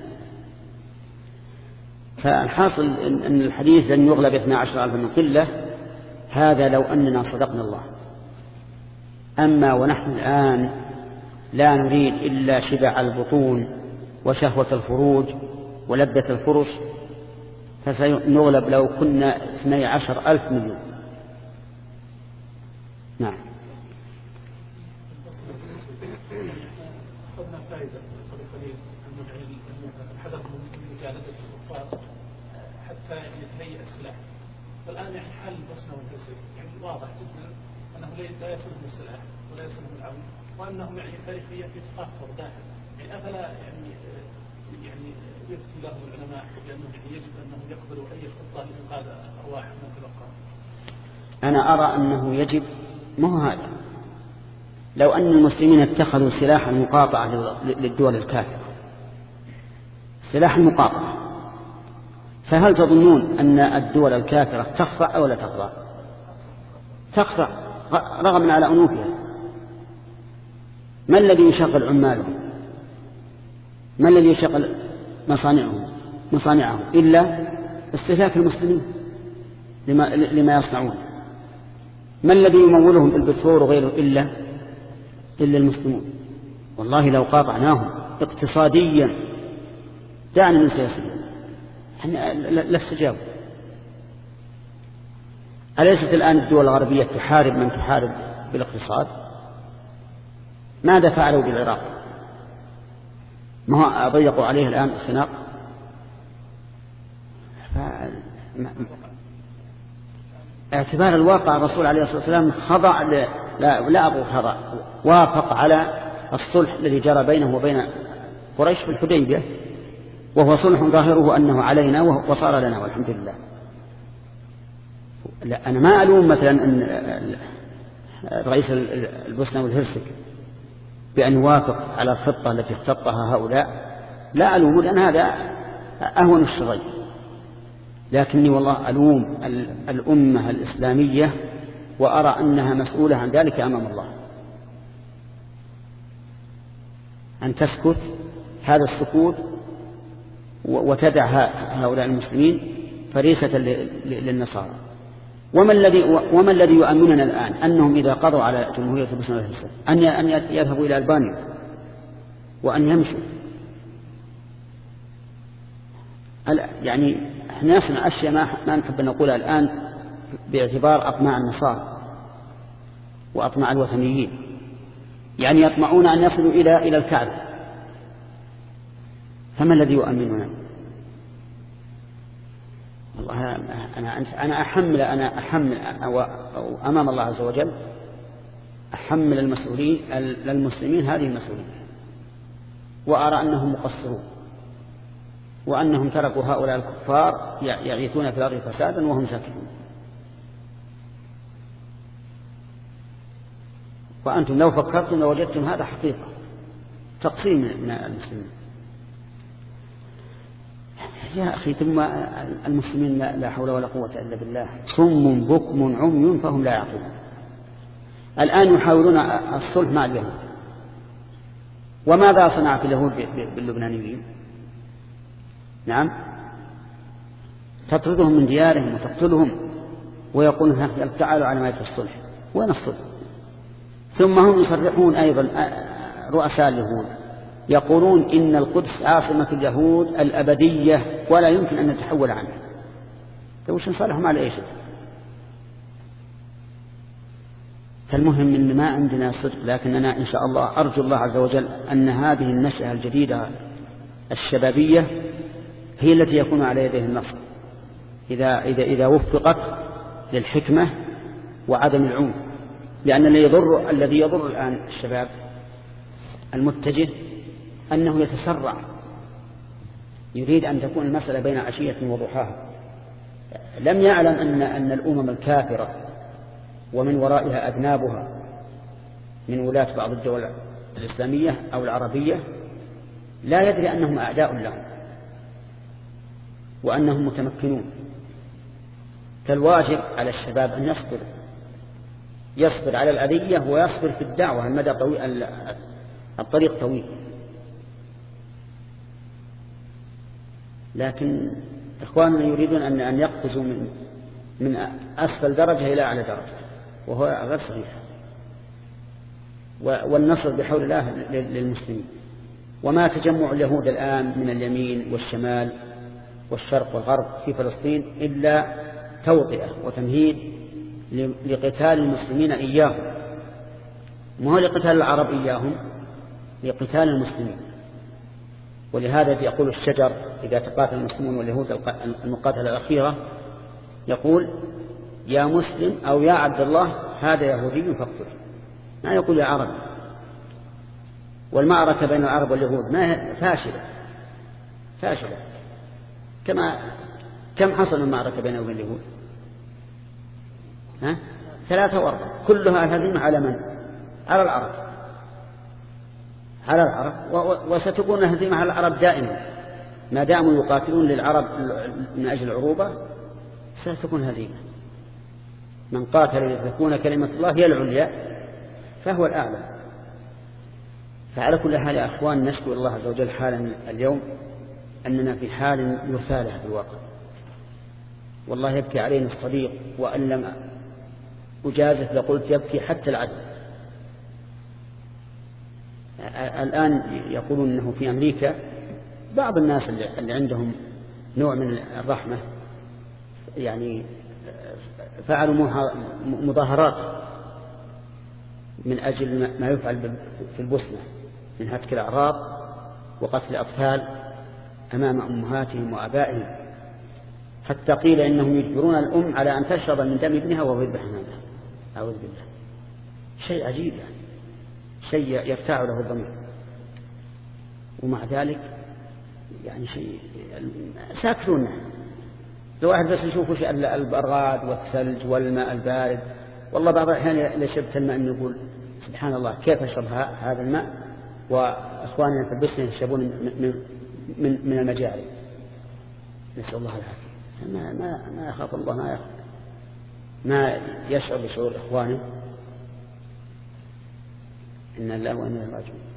فالحاصل أن الحديث لن يغلب 12 ألف من قلة هذا لو أننا صدقنا الله. أما ونحن الآن لا نريد إلا شبع البطون وشهوة الفروج ولذة الفرش فسنغلب لو كنا اثني عشر ألف مليون. نعم حتى يتهيأ السلاح فالآن يعني حل البوسنة والهرسك يعني واضح جدا أنه لا يسلم السلاح ولا يسلم العون وأنهم يعني تاريخيا في تطهر داخل. يعني أفلا يعني يعني يفتي له العلماء بأنه يعني يجب أنهم يقبلوا أي خطة لإنقاذ أرواح من تبقى أنا أرى أنه يجب ما هو هذا. لو أن المسلمين اتخذوا سلاح المقاطعة للدول الكافرة. سلاح المقاطعة. فهل تظنون أن الدول الكافرة تخضع أو لا تخضع؟ تخضع رغما على أنوفها. ما الذي يشغل عمالهم ما الذي يشغل مصانعهم؟ مصانعهم إلا استهلاك المسلمين لما, لما يصنعون. ما الذي يمولهم بالبترول وغيره إلا إلا المسلمون؟ والله لو قاطعناهم اقتصاديا دعنا من سياسيا إحنا لا استجابوا أليست الآن الدول الغربية تحارب من تحارب بالاقتصاد؟ ماذا فعلوا بالعراق؟ ما هو ضيقوا عليه الآن الخناق؟ اعتبار الواقع الرسول عليه الصلاة والسلام خضع ل... لا, لا أقول خضع وافق على الصلح الذي جرى بينه وبين قريش في الحديبية وهو صلح ظاهره أنه علينا وصار لنا والحمد لله لا أنا ما ألوم مثلا أن رئيس البوسنة والهرسك بأن يوافق على الخطة التي اختطها هؤلاء. لا ألوم لأن هذا أهون الشرين لكني والله ألوم الأمة الإسلامية وأرى أنها مسؤولة عن ذلك أمام الله. أن تسكت هذا السكوت وتدع هؤلاء المسلمين فريسة للنصارى. وما الذي وما الذي يؤمننا الآن؟ أنهم إذا قضوا على بوسنة والهرسك أن أن يذهبوا إلى ألبانيا وأن يمشوا. يعني إحنا نصنع أشياء ما ما نحب نقولها الآن باعتبار أطماع النصارى وأطماع الوثنيين. يعني يطمعون أن يصلوا إلى إلى الكعبة. فما الذي يؤمننا؟ والله أنا أنا أحمل أنا أحمل أمام الله عز وجل أحمل المسؤولين للمسلمين هذه المسؤولية وأرى أنهم مقصرون. وأنهم تركوا هؤلاء الكفار يعيثون في الأرض فسادا وهم ساكتون وأنتم لو فكرتم لوجدتم هذا حقيقة. تقسيم من المسلمين. يا أخي ثم المسلمين لا حول ولا قوة إلا بالله. صم بكم عمي فهم لا يعقلون. الآن يحاولون الصلح مع اليهود. وماذا صنعت اليهود باللبنانيين؟ نعم. تطردهم من ديارهم وتقتلهم ويقولون تعالوا على ما الصلح. وين الصلح؟ ثم هم يصرحون أيضا رؤساء اليهود. يقولون إن القدس عاصمة اليهود الأبدية ولا يمكن أن نتحول عنها. طيب وش نصالحهم على إيش فالمهم أن ما عندنا صدق لكننا إن شاء الله أرجو الله عز وجل أن هذه النشأة الجديدة الشبابية هي التي يكون على يديه النصر. إذا, إذا, إذا وفقت للحكمة وعدم العنف لأن الذي يضر الذي يضر الآن الشباب المتجه أنه يتسرع. يريد أن تكون المسألة بين عشية وضحاها. لم يعلم أن أن الأمم الكافرة ومن ورائها أذنابها من ولاة بعض الدول الإسلامية أو العربية لا يدري أنهم أعداء لهم وأنهم متمكنون. فالواجب على الشباب أن يصبروا يصبر على الأذية ويصبر في الدعوة المدى طويل الطريق طويل. لكن إخواننا يريدون أن أن يقفزوا من من أسفل درجة إلى أعلى درجة وهو غير صحيح. والنصر بحول الله للمسلمين. وما تجمع اليهود الآن من اليمين والشمال والشرق والغرب في فلسطين إلا توطئة وتمهيد لقتال المسلمين إياهم. ما هو لقتال العرب إياهم؟ لقتال المسلمين. ولهذا يقول الشجر إذا تقاتل المسلمون واليهود المقاتلة الأخيرة يقول يا مسلم أو يا عبد الله هذا يهودي فاقتل. ما يقول يا عربي. والمعركة بين العرب واليهود ما فاشلة. فاشلة. كما كم حصل المعركة بين اليهود؟ ها؟ ثلاثة وأربعة. كلها الهزيمة على من؟ على العرب. على العرب. وستكون الهزيمة على العرب دائما. ما داموا يقاتلون للعرب من أجل العروبة ستكون هزيمة. من قاتل لتكون كلمة الله هي العليا فهو الأعلى. فعلى كل حال يا أخوان نشكو الله عز وجل حالا اليوم أننا في حال يثالة في الواقع. والله يبكي علينا الصديق وأن لم أجازف لقلت يبكي حتى العدل. الآن يقولون أنه في أمريكا بعض الناس اللي عندهم نوع من الرحمة يعني فعلوا مظاهرات من أجل ما يفعل في البوسنة من هتك الأعراض وقتل الأطفال أمام أمهاتهم وأبائهم. حتى قيل إنهم يجبرون الأم على أن تشرب من دم ابنها وهو يذبح أمامها أعوذ بالله. شيء عجيب يعني. شيء يرتاع له الضمير. ومع ذلك يعني شيء ساكتون. لو واحد بس يشوف وش البراد والثلج والماء البارد والله بعض الأحيان إذا شربت الماء يقول سبحان الله كيف أشرب هذا الماء؟ وإخواننا في البسنة يشربون من, من, من المجاري. نسأل الله العافية. ما, ما, ما يخاف الله ما يخاف. ما يشعر بشعور إخوانه. إن الله وإنا راجعون.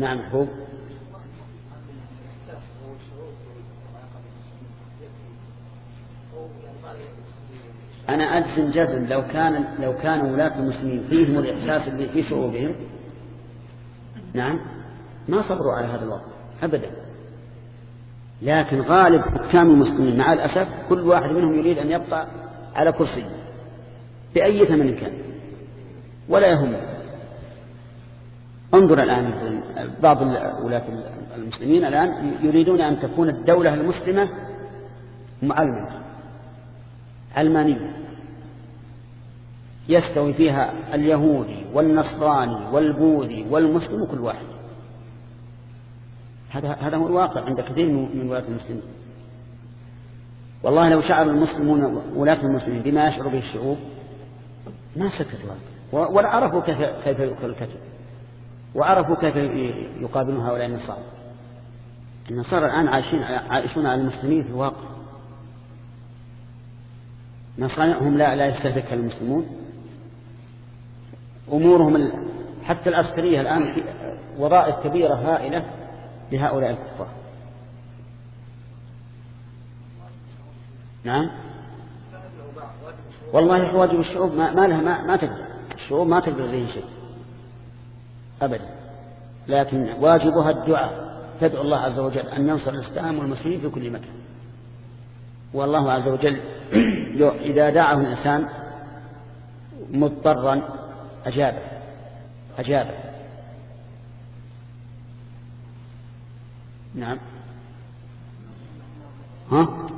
نعم محبوب أنا أجزم جزم لو كان لو كان ولاة المسلمين فيهم الإحساس اللي في شعوبهم. نعم. ما صبروا على هذا الوضع أبدا. لكن غالب حكام المسلمين مع الأسف كل واحد منهم يريد أن يبقى على كرسي بأي ثمن كان ولا يهم انظر الآن بعض ولاة المسلمين الآن يريدون أن تكون الدولة المسلمة معلمة علمانية يستوي فيها اليهودي والنصراني والبوذي والمسلم كل واحد. هذا هذا هو الواقع عند كثير من ولاة المسلمين. والله لو شعر المسلمون ولاة المسلمين بما يشعر به الشعوب ما سكتوا ولا عرفوا كيف كيف يؤكل الكتب. وعرفوا كيف يقابلون هؤلاء النصارى. النصارى الآن عايشين عايشون على المسلمين في الواقع. مصانعهم لا لا يستهلكها المسلمون. أمورهم حتى العسكرية الآن في وظائف كبيرة هائلة لهؤلاء الكفار. نعم؟ والله واجب الشعوب ما, لها ما, ما تقدر. الشعوب ما تقدر زي شيء. أبدا. لكن واجبها الدعاء تدعو الله عز وجل أن ينصر الإسلام والمسلمين في كل مكان. والله عز وجل إذا دعاه الإنسان مضطرا أجابه أجابه. نعم. ها؟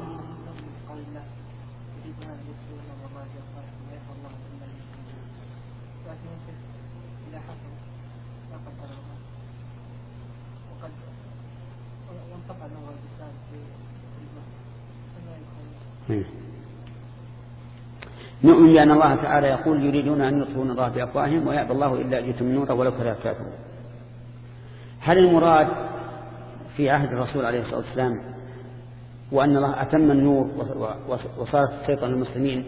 نؤمن بأن الله تعالى يقول يريدون أن يطفئوا الله بأفواههم ويأبى الله إلا أن يتم نوره ولو كره الكافرون. هل المراد في عهد الرسول عليه الصلاة والسلام وأن الله أتم النور وصارت تسيطر المسلمين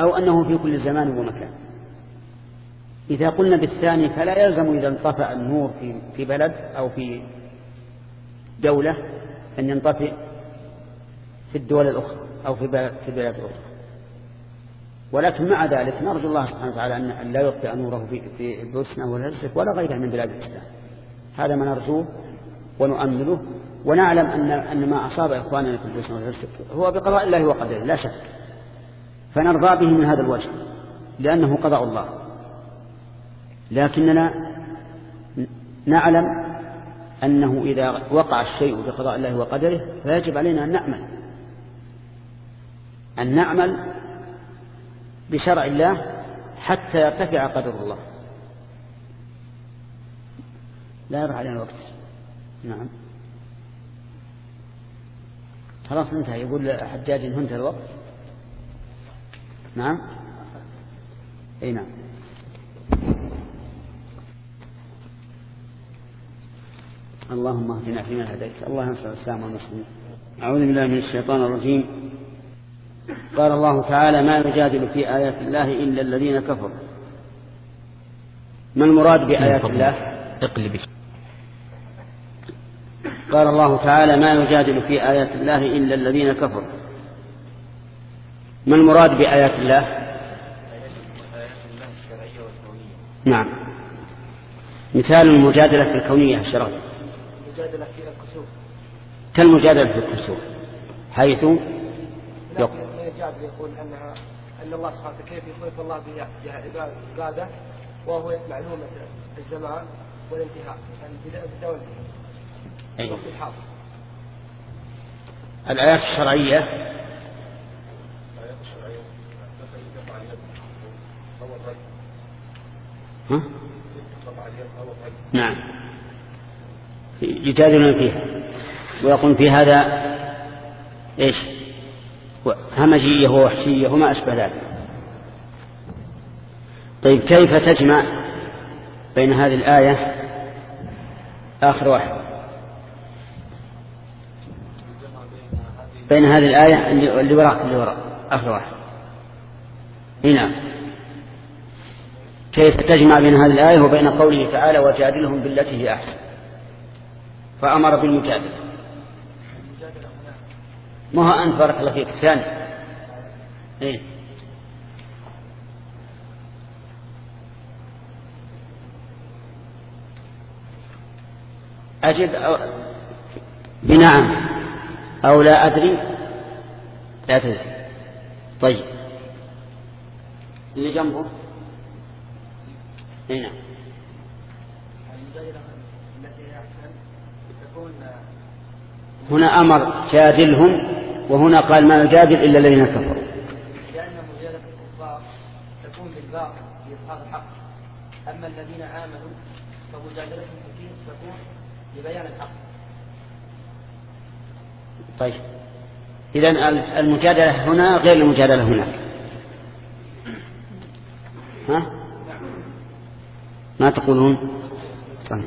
أو أنه في كل زمان ومكان؟ إذا قلنا بالثاني فلا يلزم إذا انطفأ النور في بلد أو في دولة أن ينطفئ في الدول الأخرى أو في بلد في بلاد أخرى. ولكن مع ذلك نرجو الله سبحانه وتعالى أن لا يطفئ نوره في في البوسنة والهرسك ولا غيرها من بلاد الإسلام. هذا ما نرجوه ونؤمله ونعلم أن أن ما أصاب إخواننا في البوسنة والهرسك هو بقضاء الله وقدره لا شك. فنرضى به من هذا الوجه لأنه قضاء الله. لكننا نعلم أنه إذا وقع الشيء بقضاء الله وقدره فيجب علينا أن نعمل أن نعمل بشرع الله حتى يرتفع قدر الله. لا يروح علينا الوقت. نعم. خلاص انتهى. يقول حجاج انتهى الوقت. نعم. إي نعم. اللهم اهدنا فيمن هديت. اللهم انصر الاسلام والمسلمين. أعوذ بالله من الشيطان الرجيم. قال الله تعالى ما يجادل في آيات الله إلا الذين كفروا. ما المراد بآيات الله؟ اقلب. قال الله تعالى ما يجادل في آيات الله إلا الذين كفروا. ما المراد بآيات الله؟ نعم. مثال المجادلة في الكونية الشرعيه المجادلة في الكسوف. كالمجادلة في الكسوف حيث يق... يجادل يقول أنها أن الله سبحانه وتعالى كيف يخلف الله بعباده وهو معلومة الزمان والانتهاء يعني بدأ وانتهاء أيوة. الآيات الشرعية. ها؟ نعم. يجادلون فيها. ويقول في هذا إيش؟ همجية ووحشية وما أشبه ذلك. طيب كيف تجمع بين هذه الآية آخر واحد؟ بين هذه الآية اللي وراء اللي وراء آخر واحد. هنا كيف تجمع بين هذه الآية وبين قوله تعالى وجادلهم بالتي هي أحسن؟ فأمر بالمجادلة. ما هو أنت بارك الله فيك؟ الثاني إيه؟ أجب أو بنعم أو لا أدري. لا تدري. طيب. اللي جنبه. هنا نعم. هنا أمر جادلهم. وهنا قال ما يجادل إلا الذين كفروا. لأن مجادلة الكفار تكون بالباطل لإظهار الحق. أما الذين آمنوا فمجادلتهم تكون لبيان الحق. طيب. إذا المجادلة هنا غير المجادلة هناك. ها؟ ما تقولون؟ طيب.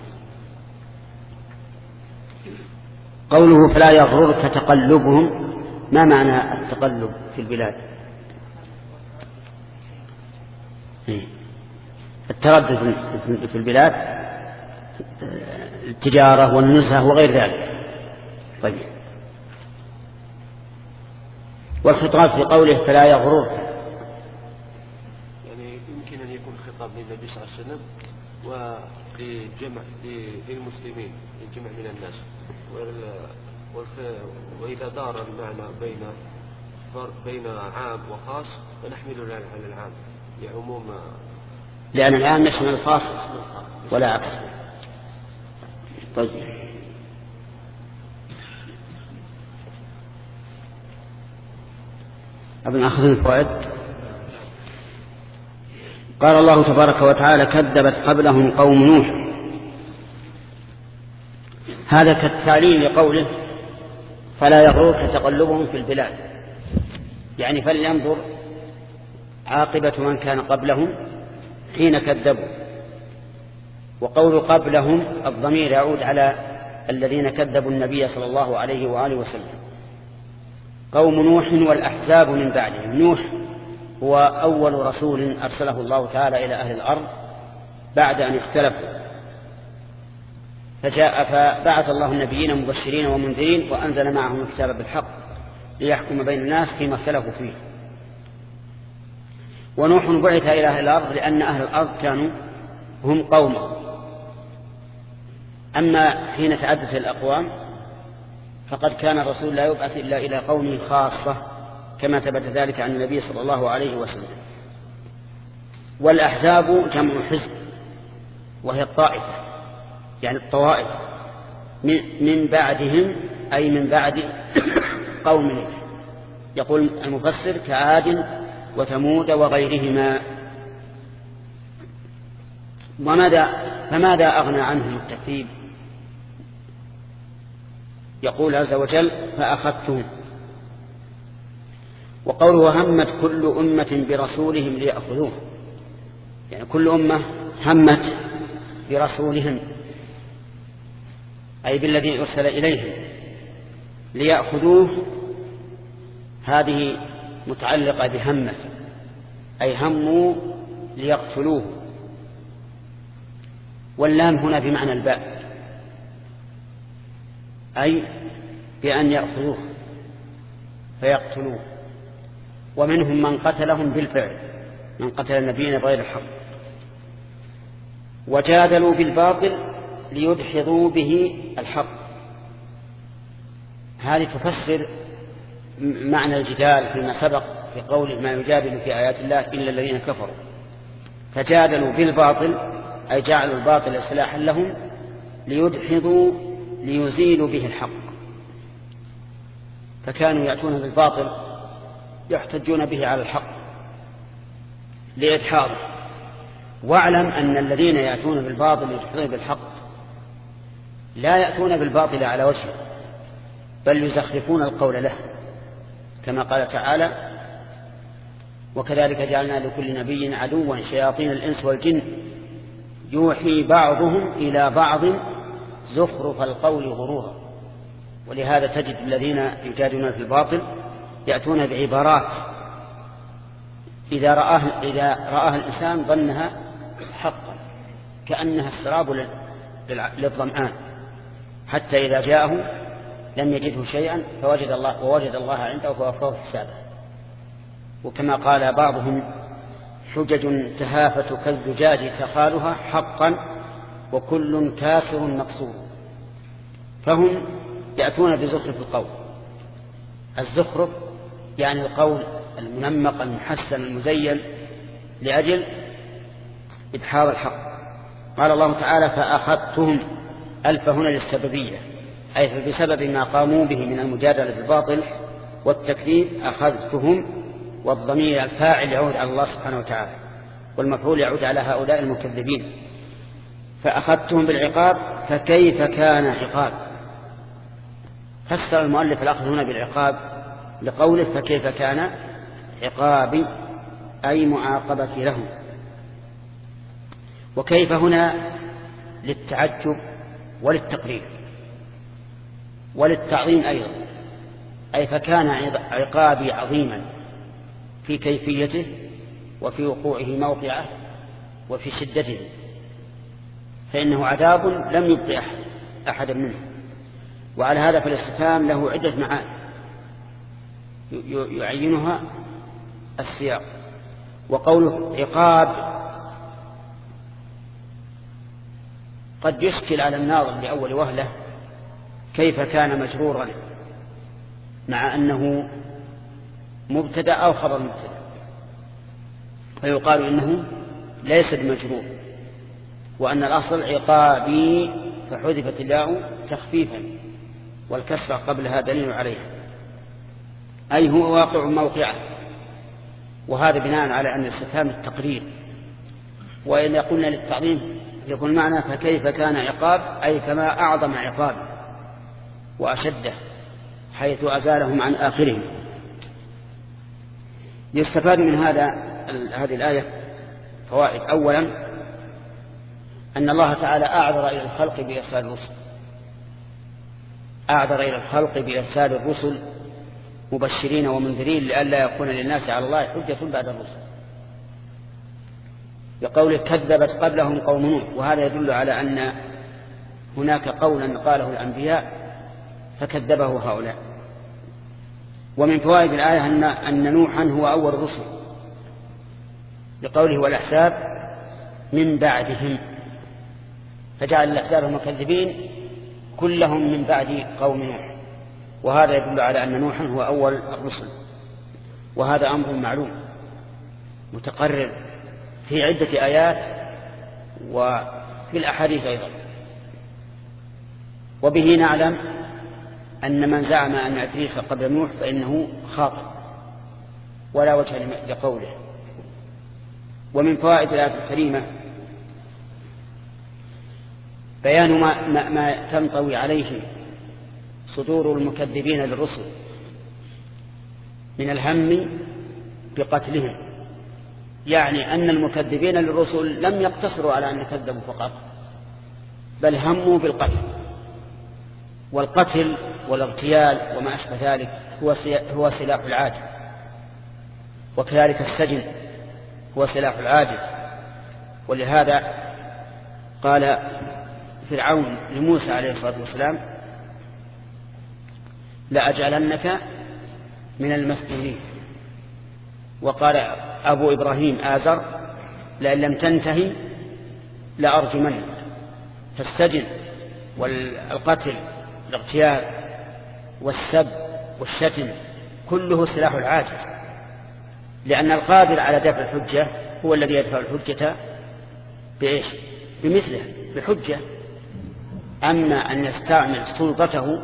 قوله فلا يغررك تقلبهم. ما معنى التقلب في البلاد؟ إيه. التردد في البلاد التجارة والنزهة وغير ذلك. طيب. والخطاب في قوله فلا يغررك. يعني يمكن أن يكون خطاب للنبي صلى الله عليه وسلم ولجمع للمسلمين لجمع من الناس. وإذا دار المعنى بين بين عام وخاص فنحمله على العام لعموم لأن العام يشمل الخاص ولا عكس. طيب. أبن أخذ الفوائد. قال الله تبارك وتعالى كذبت قبلهم قوم نوح. هذا كالتعليم لقوله فلا يغرك تقلبهم في البلاد. يعني فلينظر عاقبة من كان قبلهم حين كذبوا. وقول قبلهم الضمير يعود على الذين كذبوا النبي صلى الله عليه وآله وسلم. قوم نوح والأحزاب من بعدهم. نوح هو أول رسول أرسله الله تعالى إلى أهل الأرض بعد أن اختلفوا. فجاء فبعث الله النبيين مبشرين ومنذرين وأنزل معهم الكتاب بالحق ليحكم بين الناس فيما اختلفوا فيه. ونوح بعث إلى أهل الأرض لأن أهل الأرض كانوا هم قومه. أما حين تعدت الأقوام فقد كان الرسول لا يبعث إلا إلى قوم خاصة كما ثبت ذلك عن النبي صلى الله عليه وسلم. والأحزاب جمع حزب وهي الطائفة. يعني الطوائف من بعدهم أي من بعد قوم يقول المفسر كعاد وثمود وغيرهما. وماذا فماذا أغنى عنهم التكذيب؟ يقول عز وجل فأخذتهم. وقوله همت كل أمة برسولهم ليأخذوه. يعني كل أمة همت برسولهم. أي بالذي أرسل إليهم ليأخذوه هذه متعلقة بهمة أي هموا ليقتلوه. واللام هنا بمعنى الباء أي بأن يأخذوه فيقتلوه. ومنهم من قتلهم بالفعل من قتل النبيين بغير الحق. وجادلوا بالباطل ليدحضوا به الحق. هذه تفسر معنى الجدال فيما سبق في قوله ما يجادل في آيات الله إلا الذين كفروا. فجادلوا بالباطل أي جعلوا الباطل سلاحا لهم ليدحضوا ليزيلوا به الحق. فكانوا يأتون بالباطل يحتجون به على الحق لإدحاضه. واعلم أن الذين يأتون بالباطل يدحضون بالحق لا يأتون بالباطل على وجهه بل يزخرفون القول له كما قال تعالى وكذلك جعلنا لكل نبي عدوا شياطين الإنس والجن. يوحي بعضهم إلى بعض زخرف القول غرورا. ولهذا تجد الذين يجادلون في الباطل يأتون بعبارات إذا رآه, إذا رآها الإنسان ظنها حقا كأنها السراب للظمآن. حتى إذا جاءه لم يجده شيئا فوجد الله ووجد الله عنده فوفاه حسابه. وكما قال بعضهم حجج تهافت كالزجاج تخالها حقا وكل كاسر مكسور. فهم يأتون بزخرف القول. الزخرف يعني القول المنمق المحسن المزين لأجل إدحاض الحق. قال الله تعالى فأخذتهم ألف هنا للسببية أي فبسبب ما قاموا به من المجادلة بالباطل والتكذيب أخذتهم والضمير الفاعل يعود على الله سبحانه وتعالى والمفعول يعود على هؤلاء المكذبين. فأخذتهم بالعقاب فكيف كان عقاب؟ فسر المؤلف الأخذ هنا بالعقاب لقوله فكيف كان عقابي أي معاقبة لهم. وكيف هنا للتعجب؟ وللتقرير وللتعظيم أيضا أي فكان عقابي عظيما في كيفيته وفي وقوعه موقعه وفي شدته فإنه عذاب لم يبقي أحد أحدا منه. وعلى هذا فالاستفهام له عدة معاني يعينها السياق. وقوله عقاب قد يشكل على الناظر لأول وهلة كيف كان مجرورا مع أنه مبتدأ أو خبر مبتدأ. فيقال إنه ليس بمجرور وأن الأصل عقابي فحذفت الياء تخفيفا والكسرة قبلها دليل عليها. أي هو واقع موقعه وهذا بناء على أن الاستفهام التقرير. وإن قلنا للتعظيم يكون معنى فكيف كان عقاب؟ أي كما أعظم عقاب وأشده حيث أزالهم عن آخرهم. يستفاد من هذا هذه الآية فوائد. أولا أن الله تعالى أعذر إلى الخلق بإرسال الرسل. أعذر إلى الخلق بإرسال الرسل مبشرين ومنذرين لئلا يكون للناس على الله حجة بعد الرسل. بقوله كذبت قبلهم قوم نوح وهذا يدل على أن هناك قولا قاله الأنبياء فكذبه هؤلاء. ومن فوائد الآية أن, أن نوحا هو أول الرسل بقوله والأحساب من بعدهم. فجعل الأحساب المكذبين كلهم من بعد قوم نوح. وهذا يدل على أن نوحا هو أول الرسل. وهذا أمر معلوم متقرر. في عدة آيات وفي الأحاديث أيضا. وبه نعلم أن من زعم أن إدريس قبل نوح فإنه خاطئ ولا وجه لقوله. ومن فوائد الآية الكريمة بيان ما, ما, ما تنطوي عليه صدور المكذبين للرسل من الهم بقتلهم. يعني أن المكذبين للرسل لم يقتصروا على أن كذبوا فقط بل هموا بالقتل والقتل والاغتيال وما أشبه ذلك هو هو سلاح العاجز وكذلك السجن هو سلاح العاجز. ولهذا قال فرعون لموسى عليه الصلاة والسلام لأجعلنك من المسجونين. وقال أبو إبراهيم آزر لئن لم تنتهي لأرجمنك فالسجن والقتل الاغتيال والسب والشتم كله سلاح العاجز. لأن القادر على دفع الحجة هو الذي يدفع الحجة بإيش؟ بمثله بحجة. أما أن يستعمل سلطته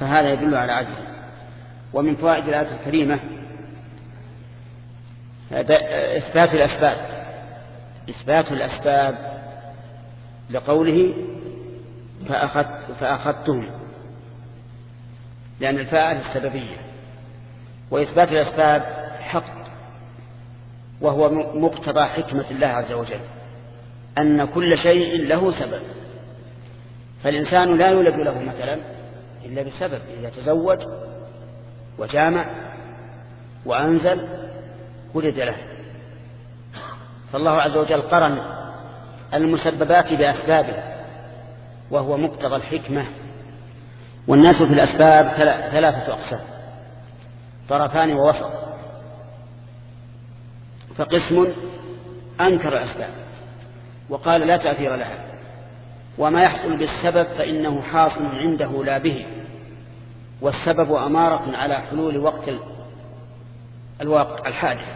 فهذا يدل على عجزه ومن فوائد الآية الكريمة إثبات الأسباب. إثبات الأسباب لقوله فأخذت فأخذتهم لأن الفاعل السببية. وإثبات الأسباب حق وهو مقتضى حكمة الله عز وجل أن كل شيء له سبب. فالإنسان لا يولد له مثلا إلا بسبب إذا تزوج وجامع وأنزل ولد له. فالله عز وجل قرن المسببات بأسبابه وهو مقتضى الحكمة. والناس في الأسباب ثلاثة أقسام طرفان ووسط. فقسم أنكر الأسباب وقال لا تأثير لها. وما يحصل بالسبب فإنه حاصل عنده لا به. والسبب أمارة على حلول وقت الواقع الحادث.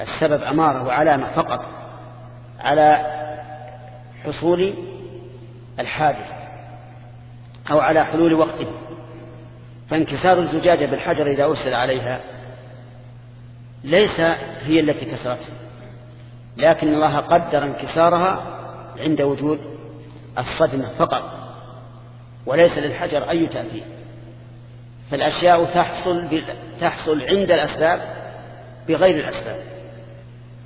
السبب أمارة وعلامة فقط على حصول الحادث أو على حلول وقته. فانكسار الزجاجة بالحجر إذا أرسل عليها ليس هي التي كسرته لكن الله قدر انكسارها عند وجود الصدمة فقط وليس للحجر أي تأثير. فالأشياء تحصل تحصل عند الأسباب بغير الأسباب.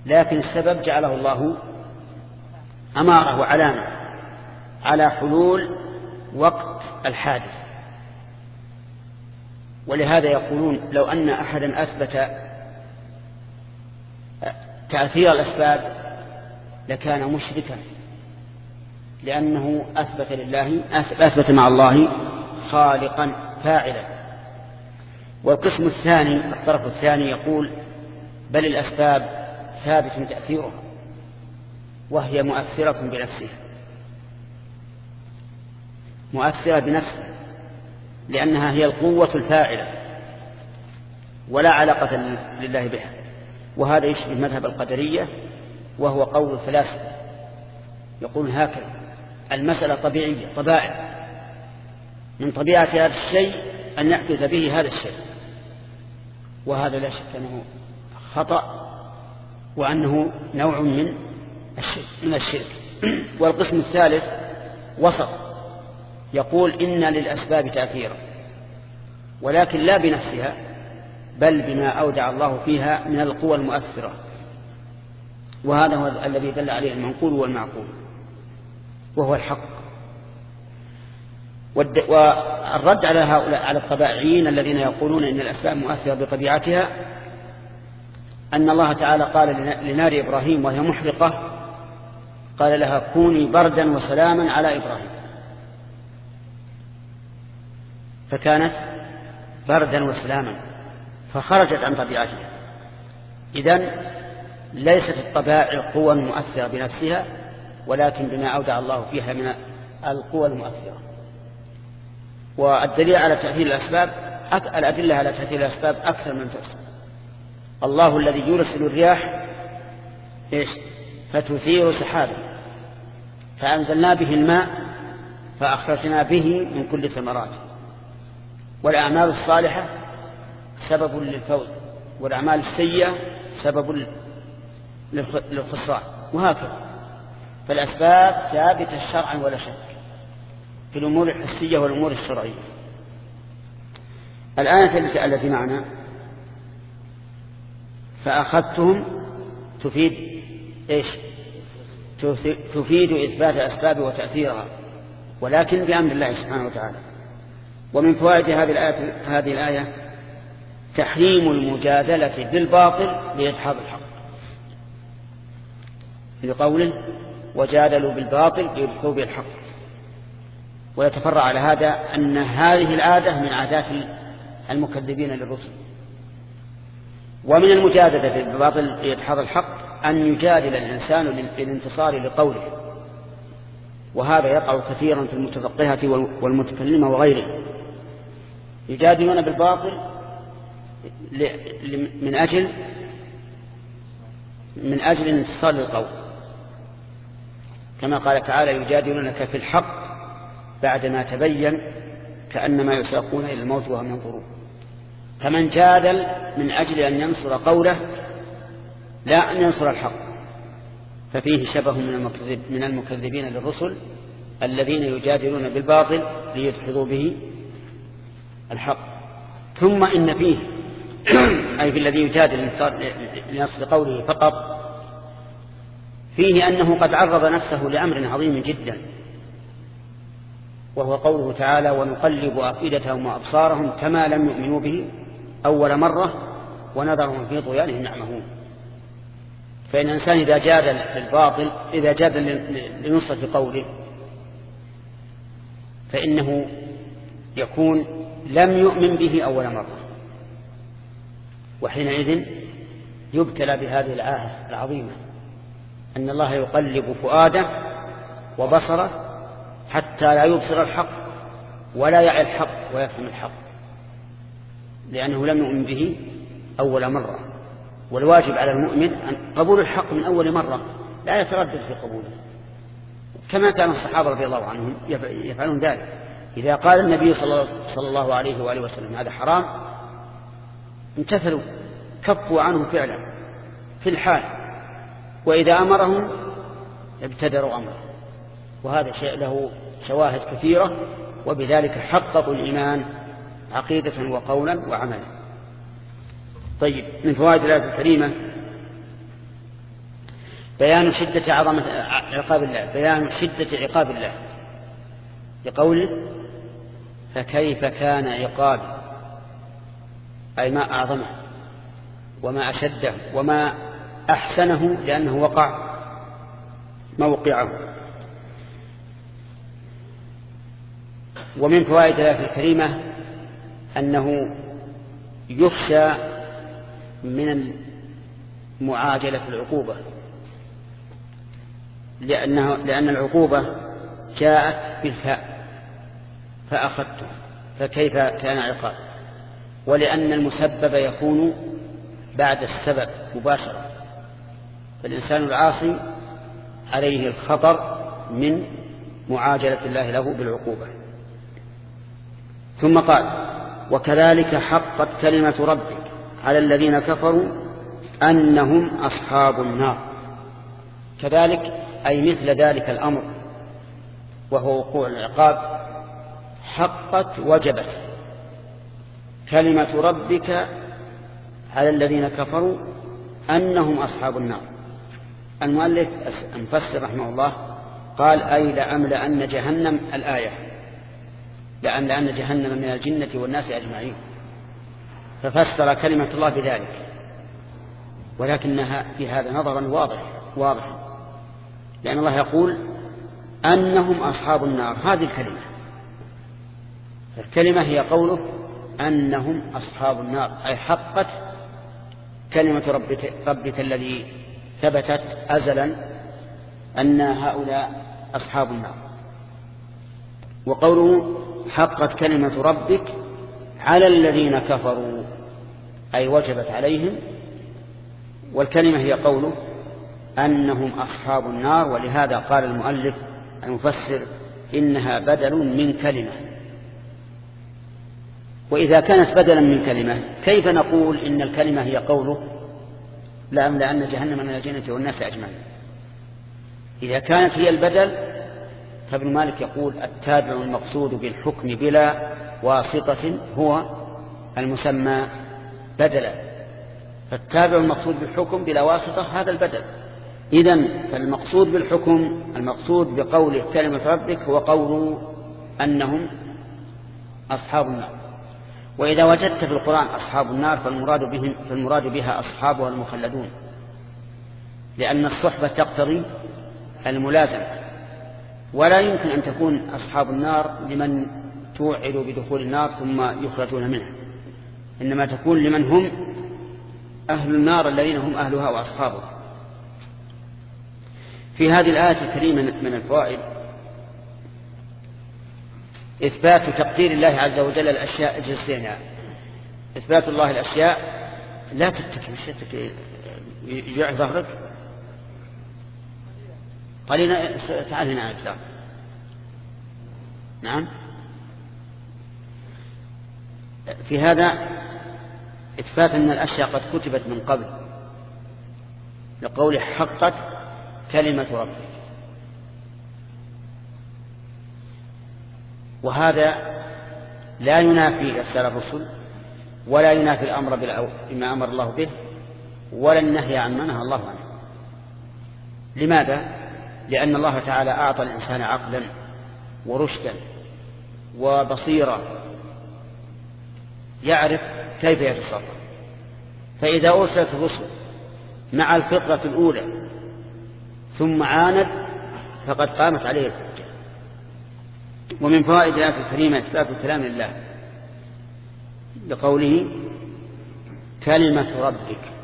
لكن السبب جعله الله أمارة وعلامة على حلول وقت الحادث. ولهذا يقولون لو أن أحدا أثبت تأثير الأسباب لكان مشركا لأنه أثبت لله أثبت مع الله خالقا فاعلا. والقسم الثاني الطرف الثاني يقول بل الأسباب ثابت تأثيرها وهي مؤثرة بنفسها. مؤثرة بنفسها لأنها هي القوة الفاعلة ولا علاقة لله بها وهذا يشبه مذهب القدرية وهو قول الفلاسفة. يقول هكذا المسألة طبيعية طبائع من طبيعة هذا الشيء أن يحدث به هذا الشيء. وهذا لا شك أنه خطأ وأنه نوع من من الشرك. والقسم الثالث وسط. يقول إن للأسباب تأثيرا ولكن لا بنفسها بل بما أودع الله فيها من القوى المؤثرة. وهذا هو الذي دل عليه المنقول والمعقول وهو الحق. والرد على هؤلاء على الطبائعيين الذين يقولون إن الأسباب مؤثرة بطبيعتها أن الله تعالى قال لنار إبراهيم وهي محرقه قال لها كوني بردا وسلاما على إبراهيم. فكانت بردا وسلاما فخرجت عن طبيعتها. إذن ليست الطبائع قوى مؤثرة بنفسها ولكن بما أودع الله فيها من القوى المؤثرة. والدليل على تأثير الأسباب الأدلة على تأثير الأسباب أكثر من تفسير الله الذي يرسل الرياح إيش؟ فتثير سحابا فأنزلنا به الماء فأخرجنا به من كل ثمرات والأعمال الصالحة سبب للفوز والأعمال السيئة سبب للخسران وهكذا. فالأسباب ثابتة شرعا ولا شك. في الأمور الحسية والأمور الشرعية. الآية التي معنا فأخذتهم تفيد إيش؟ تفيد إثبات أسباب وتأثيرها ولكن بأمر الله سبحانه وتعالى. ومن فوائد هذه الآية, تحريم المجادلة بالباطل لإدحاض الحق. لقوله وجادلوا بالباطل ليدحضوا بالحق ويتفرع على هذا أن هذه العادة من عادات المكذبين للرسل. ومن المجادلة بالباطل لإدحاض الحق أن يجادل الإنسان للانتصار لقوله. وهذا يقع كثيرا في المتفقهة والمتكلمة وغيره يجادلون بالباطل من أجل من أجل الانتصار للقول. كما قال تعالى يجادلونك في الحق بعدما تبين كأنما يساقون إلى الموت وهم ينظرون. فمن جادل من أجل أن ينصر قوله لا أن ينصر الحق ففيه شبه من, من المكذبين للرسل الذين يجادلون بالباطل ليدحضوا به الحق. ثم إن فيه أي في الذي يجادل لنصر قوله فقط فيه أنه قد عرض نفسه لأمر عظيم جدا. وهو قوله تعالى ونقلب أفئدتهم وأبصارهم كما لم يؤمنوا به أول مرة ونذرهم في طغيانهم يعمهون. فإن الإنسان إذا جادل للباطل إذا جادل لنصرة قوله فإنه يكون لم يؤمن به أول مرة. وحينئذ يبتلى بهذه العاهة العظيمة أن الله يقلب فؤاده وبصره حتى لا يبصر الحق ولا يعي الحق ويفهم الحق. لأنه لم يؤمن به أول مرة. والواجب على المؤمن أن قبول الحق من أول مرة لا يتردد في قبوله. كما كان الصحابة رضي الله عنهم يفعلون ذلك. إذا قال النبي صلى الله عليه وآله وسلم هذا حرام امتثلوا كفوا عنه فعلا في الحال. وإذا أمرهم ابتدروا أمره. وهذا شيء له شواهد كثيرة وبذلك حققوا الإيمان عقيدة وقولا وعملا. طيب من فوائد الآية الكريمة بيان شدة عظمة عقاب الله بيان شدة عقاب الله. بقوله فكيف كان عقاب؟ أي ما أعظمه وما أشده وما أحسنه لأنه وقع موقعه. ومن فوائد الآية الكريمة أنه يخشى من معاجلة العقوبة. لأنه لأن العقوبة جاءت بالفاء فأخذته فكيف كان عقاب؟ ولأن المسبب يكون بعد السبب مباشرة. فالإنسان العاصي عليه الخطر من معاجلة الله له بالعقوبة. ثم قال وكذلك حقت كلمة ربك على الذين كفروا أنهم أصحاب النار. كذلك أي مثل ذلك الأمر وهو وقوع العقاب حقت وجبت كلمة ربك على الذين كفروا أنهم أصحاب النار. المؤلف المفسر رحمه الله قال أي لأملأن جهنم الآية. لأن لأن جهنم من الجنة والناس أجمعين. ففسر كلمة الله بذلك. ولكنها في هذا نظرا واضح واضح. لأن الله يقول أنهم أصحاب النار. هذه الكلمة. الكلمة هي قوله أنهم أصحاب النار. أي حقت كلمة ربك, ربك الذي ثبتت أزلا أن هؤلاء أصحاب النار. وقوله حقت كلمة ربك على الذين كفروا أي وجبت عليهم والكلمة هي قوله أنهم أصحاب النار ولهذا قال المؤلف المفسر إنها بدل من كلمة. وإذا كانت بدلا من كلمة كيف نقول إن الكلمة هي قوله؟ لأن جهنم من الجنة والناس أجمعين. إذا كانت هي البدل فابن مالك يقول التابع المقصود بالحكم بلا واسطة هو المسمى بدلا. فالتابع المقصود بالحكم بلا واسطة هذا البدل. إذا فالمقصود بالحكم المقصود بقوله كلمة ربك هو قول أنهم أصحاب النار. وإذا وجدت في القرآن أصحاب النار فالمراد, بهم فالمراد بها أصحابها المخلدون. لأن الصحبة تقتضي الملازمة. ولا يمكن أن تكون أصحاب النار لمن توعد بدخول النار ثم يخرجون منها. إنما تكون لمن هم أهل النار الذين هم أهلها وأصحابها. في هذه الآية الكريمة من الفوائد إثبات تقدير الله عز وجل الأشياء جنسيا إثبات الله الأشياء لا تتكي مش تتكي يجوع ظهرك قليلا تعال هنا على نعم. في هذا إثبات أن الأشياء قد كتبت من قبل لقول حقت كلمة ربك. وهذا لا ينافي إرسال الرسل ولا ينافي الأمر بما أمر الله به ولا النهي عن ما نهى الله عنه. لماذا؟ لأن الله تعالى أعطى الإنسان عقلا ورشدا وبصيرة يعرف كيف يتصرف. فإذا أرسلت الرسل مع الفطرة الأولى ثم عاند فقد قامت عليه الحجة. ومن فوائد الآية الكريمة إثبات كلام الله بقوله كلمة ربك.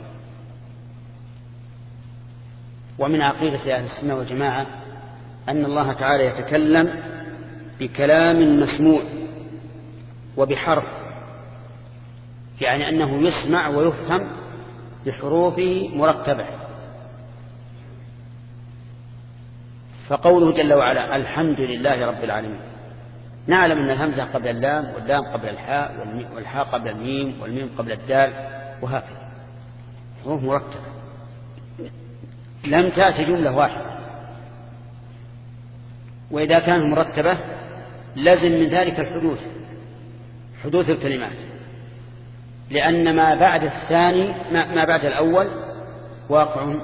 ومن عقيدة أهل السنة والجماعة أن الله تعالى يتكلم بكلام مسموع وبحرف يعني أنه يسمع ويفهم بحروفه مرتبة. فقوله جل وعلا الحمد لله رب العالمين. نعلم أن الهمزة قبل اللام واللام قبل الحاء والحاء قبل الميم والميم قبل الدال وهكذا. حروف مرتبة. لم تأتي جملة واحدة. وإذا كانت مرتبة لازم من ذلك الحدوث حدوث الكلمات. لأن ما بعد الثاني ما بعد الأول واقع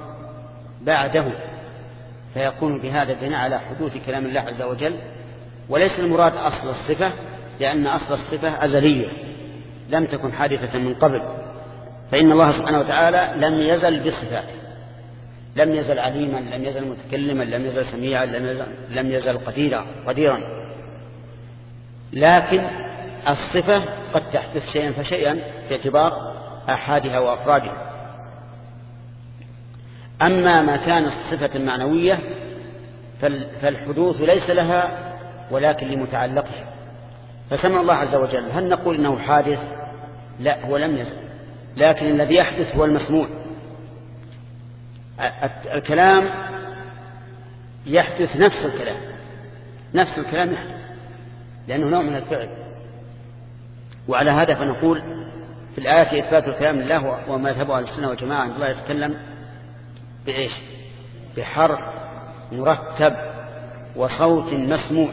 بعده فيكون بهذا البناء على حدوث كلام الله عز وجل. وليس المراد أصل الصفة لأن أصل الصفة أزلية. لم تكن حادثة من قبل. فإن الله سبحانه وتعالى لم يزل بصفاته. لم يزل عليما لم يزل متكلما لم يزل سميعا لم يزل, لم يزل قديرا قديرا. لكن الصفة قد تحدث شيئا فشيئا باعتبار أحادها وأفرادها. أما ما كان صفة معنوية فالحدوث ليس لها ولكن لمتعلقها. فسمع الله عز وجل هل نقول إنه حادث؟ لا هو لم يزل. لكن الذي يحدث هو المسموع. الكلام يحدث نفس الكلام. نفس الكلام يحدث. لأنه نوع من الفعل. وعلى هذا فنقول في الآية إثبات الكلام لله وما أهل السنة والجماعة. عند الله يتكلم بإيش؟ بحرف مرتب وصوت مسموع.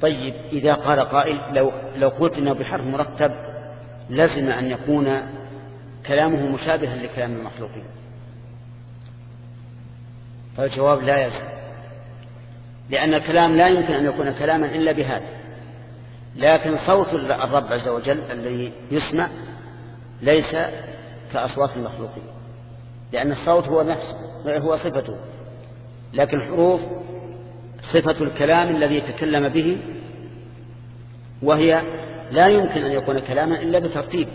طيب إذا قال قائل لو, لو قلت إنه بحرف مرتب لزم أن يكون كلامه مشابها لكلام المخلوقين. فالجواب لا يلزم لأن الكلام لا يمكن أن يكون كلاما إلا بهذا. لكن صوت الرب عز وجل الذي يسمع ليس كأصوات المخلوقين. لأن الصوت هو نفسه هو صفته. لكن الحروف صفة الكلام الذي يتكلم به وهي لا يمكن أن يكون كلاما إلا بترتيب.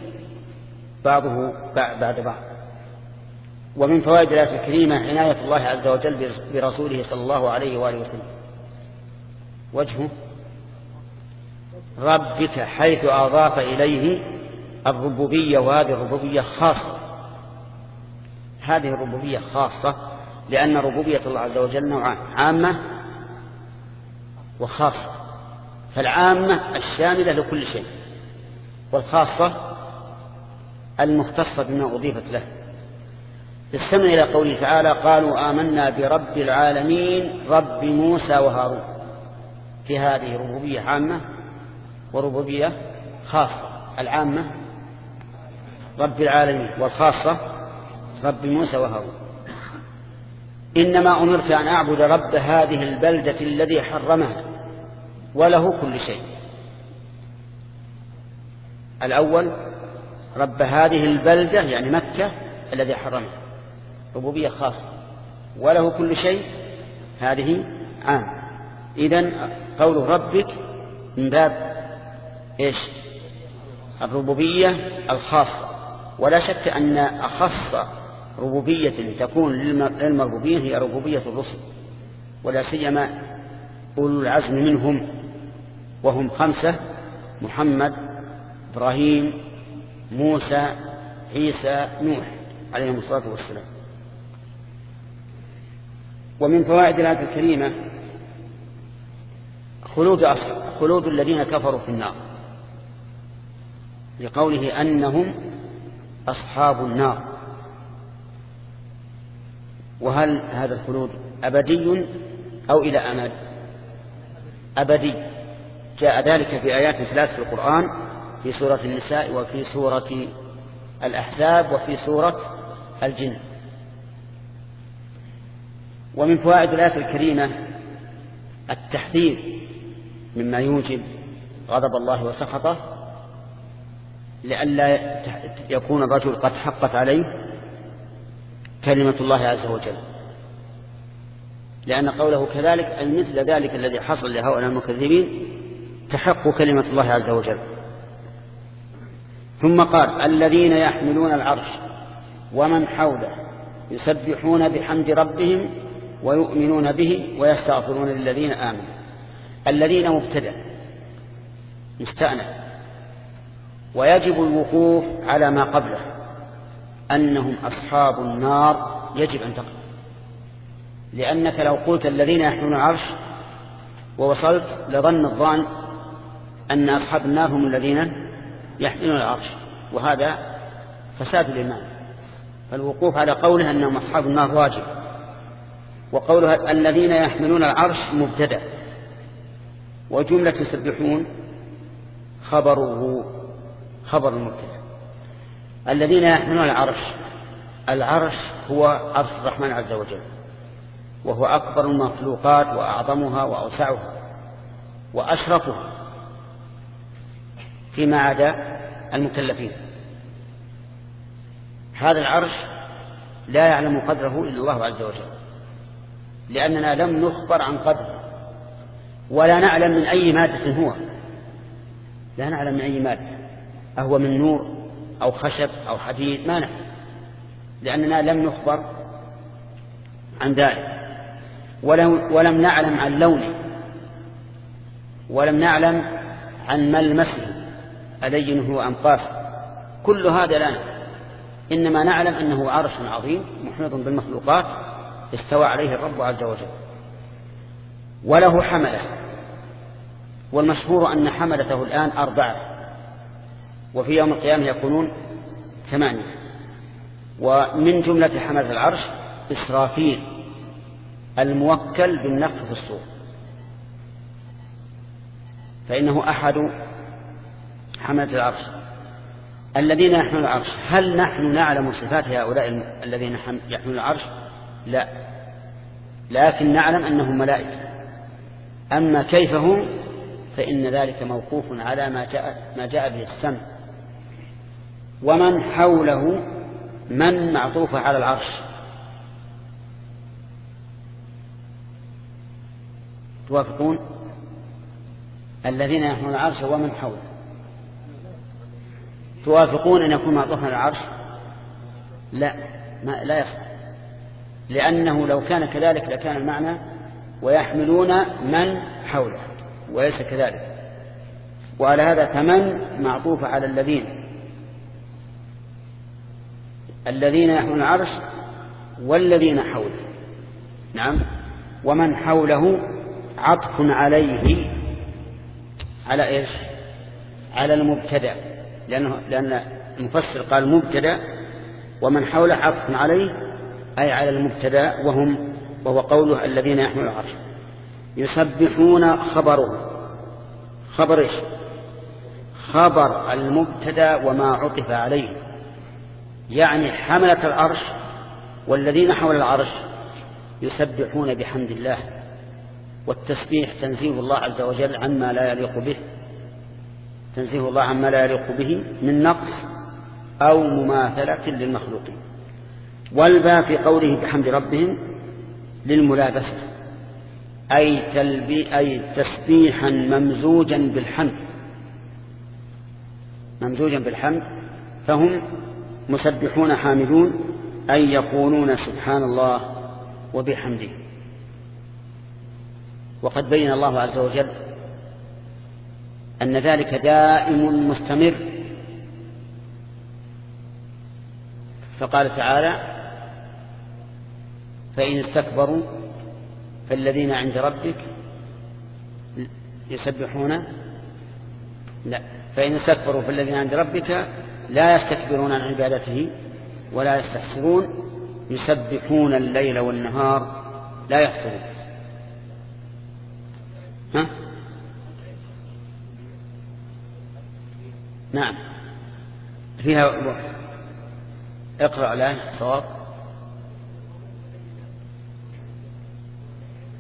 بعضه بعد بعض. ومن فوائد الآية الكريمة عناية الله عز وجل برسوله صلى الله عليه وآله وسلم. وجهه ربك حيث أضاف إليه الربوبية وهذه الربوبية خاصة. هذه الربوبية خاصة لأن ربوبية الله عز وجل نوعان عامة وخاصة. فالعامة الشاملة لكل شيء. والخاصة المختصة بما أضيفت له. استمع إلى قوله تعالى قالوا آمنا برب العالمين رب موسى وهارون. في هذه ربوبية عامة وربوبية خاصة. العامة رب العالمين والخاصة رب موسى وهارون. إنما أمرت أن أعبد رب هذه البلدة الذي حرمها وله كل شيء. الأول رب هذه البلدة يعني مكة الذي حرمها. ربوبية خاصة. وله كل شيء هذه عام. إذن قول ربك من باب إيش؟ الربوبية الخاصة. ولا شك أن أخص ربوبية تكون للمربوبين هي ربوبية الرسل. ولا سيما أولو العزم منهم. وهم خمسة محمد إبراهيم موسى عيسى نوح عليهم الصلاة والسلام. ومن فوائد الآية الكريمة خلود خلود الذين كفروا في النار. لقوله أنهم أصحاب النار. وهل هذا الخلود أبدي أو إلى أمد؟ أبدي. جاء ذلك في آيات ثلاث في القرآن. في سورة النساء وفي سورة الأحزاب وفي سورة الجن. ومن فوائد الآية الكريمة التحذير مما يوجب غضب الله وسخطه لئلا يكون الرجل قد حقت عليه كلمة الله عز وجل. لأن قوله كذلك أي مثل ذلك الذي حصل لهؤلاء المكذبين تحق كلمة الله عز وجل. ثم قال الذين يحملون العرش ومن حوله يسبحون بحمد ربهم ويؤمنون به ويستغفرون للذين آمنوا. الذين مبتدأ مستأنف. ويجب الوقوف على ما قبله. أنهم أصحاب النار يجب أن تقف. لأنك لو قلت الذين يحملون العرش ووصلت لظن الظان أن أصحاب النار هم الذين يحملون العرش وهذا فساد الإيمان. فالوقوف على قوله أنهم أصحاب النار واجب وقوله الذين يحملون العرش مبتدأ. وجملة يسبحون خبره خبر المبتدأ. الذين يحملون العرش العرش هو عرش الرحمن عز وجل وهو أكبر المخلوقات وأعظمها وأوسعها وأشرفها. فيما عدا المكلفين. هذا العرش لا يعلم قدره إلا الله عز وجل لأننا لم نخبر عن قدره ولا نعلم من أي مادة هو. لا نعلم من أي مادة أهو من نور أو خشب أو حديد ما نعلم لأننا لم نخبر عن ذلك. ولم, نعلم عن لونه ولم نعلم عن ملمسه. ألين هو أم قاس؟ كل هذا لا إنما نعلم أنه عرش عظيم محيط بالمخلوقات استوى عليه الرب عز وجل. وله حملة. والمشهور أن حملته الآن أربعة. وفي يوم القيامة يكونون ثمانية. ومن جملة حملة العرش إسرافيل الموكل بالنفخ في الصور. فإنه أحد حملة العرش. الذين يحملون العرش هل نحن نعلم صفات هؤلاء الذين يحملون العرش؟ لا. لكن نعلم أنهم ملائكة. أما كيف هم؟ فإن ذلك موقوف على ما جاء, ما جاء به السمع. ومن حوله من معطوفة على العرش؟ توافقون؟ الذين يحملون العرش ومن حوله. توافقون أن يكون معطوفا على العرش؟ لا ما لا يصح لأنه لو كان كذلك لكان المعنى ويحملون من حوله وليس كذلك. وعلى هذا فمن معطوف على الذين؟ الذين يحملون العرش والذين حوله. نعم. ومن حوله عطف عليه على إيش؟ على المبتدأ. لأنه لأن المفسر قال مبتدا ومن حوله عطف عليه أي على المبتدا وهم وهو قوله الذين يحملون العرش. يسبحون خبره. خبر إيش؟ خبر المبتدا وما عطف عليه. يعني حملة العرش والذين حول العرش يسبحون بحمد الله والتسبيح تنزيه الله عز وجل عما لا يليق به. تنزيه الله عما لا يليق به من نقص أو مماثلة للمخلوقين والباء في قوله بحمد ربهم للملابسة أي, تلبي أي تسبيحا ممزوجا بالحمد. ممزوجا بالحمد فهم مسبحون حامدون أي يقولون سبحان الله وبحمده. وقد بين الله عز وجل أن ذلك دائم مستمر. فقال تعالى فإن استكبروا فالذين عند ربك يسبحون. لا فإن استكبروا فالذين عند ربك لا يستكبرون عن عبادته ولا يستحسرون يسبحون الليل والنهار لا يفترون. ها؟ نعم. فيها اقرأ لا صواب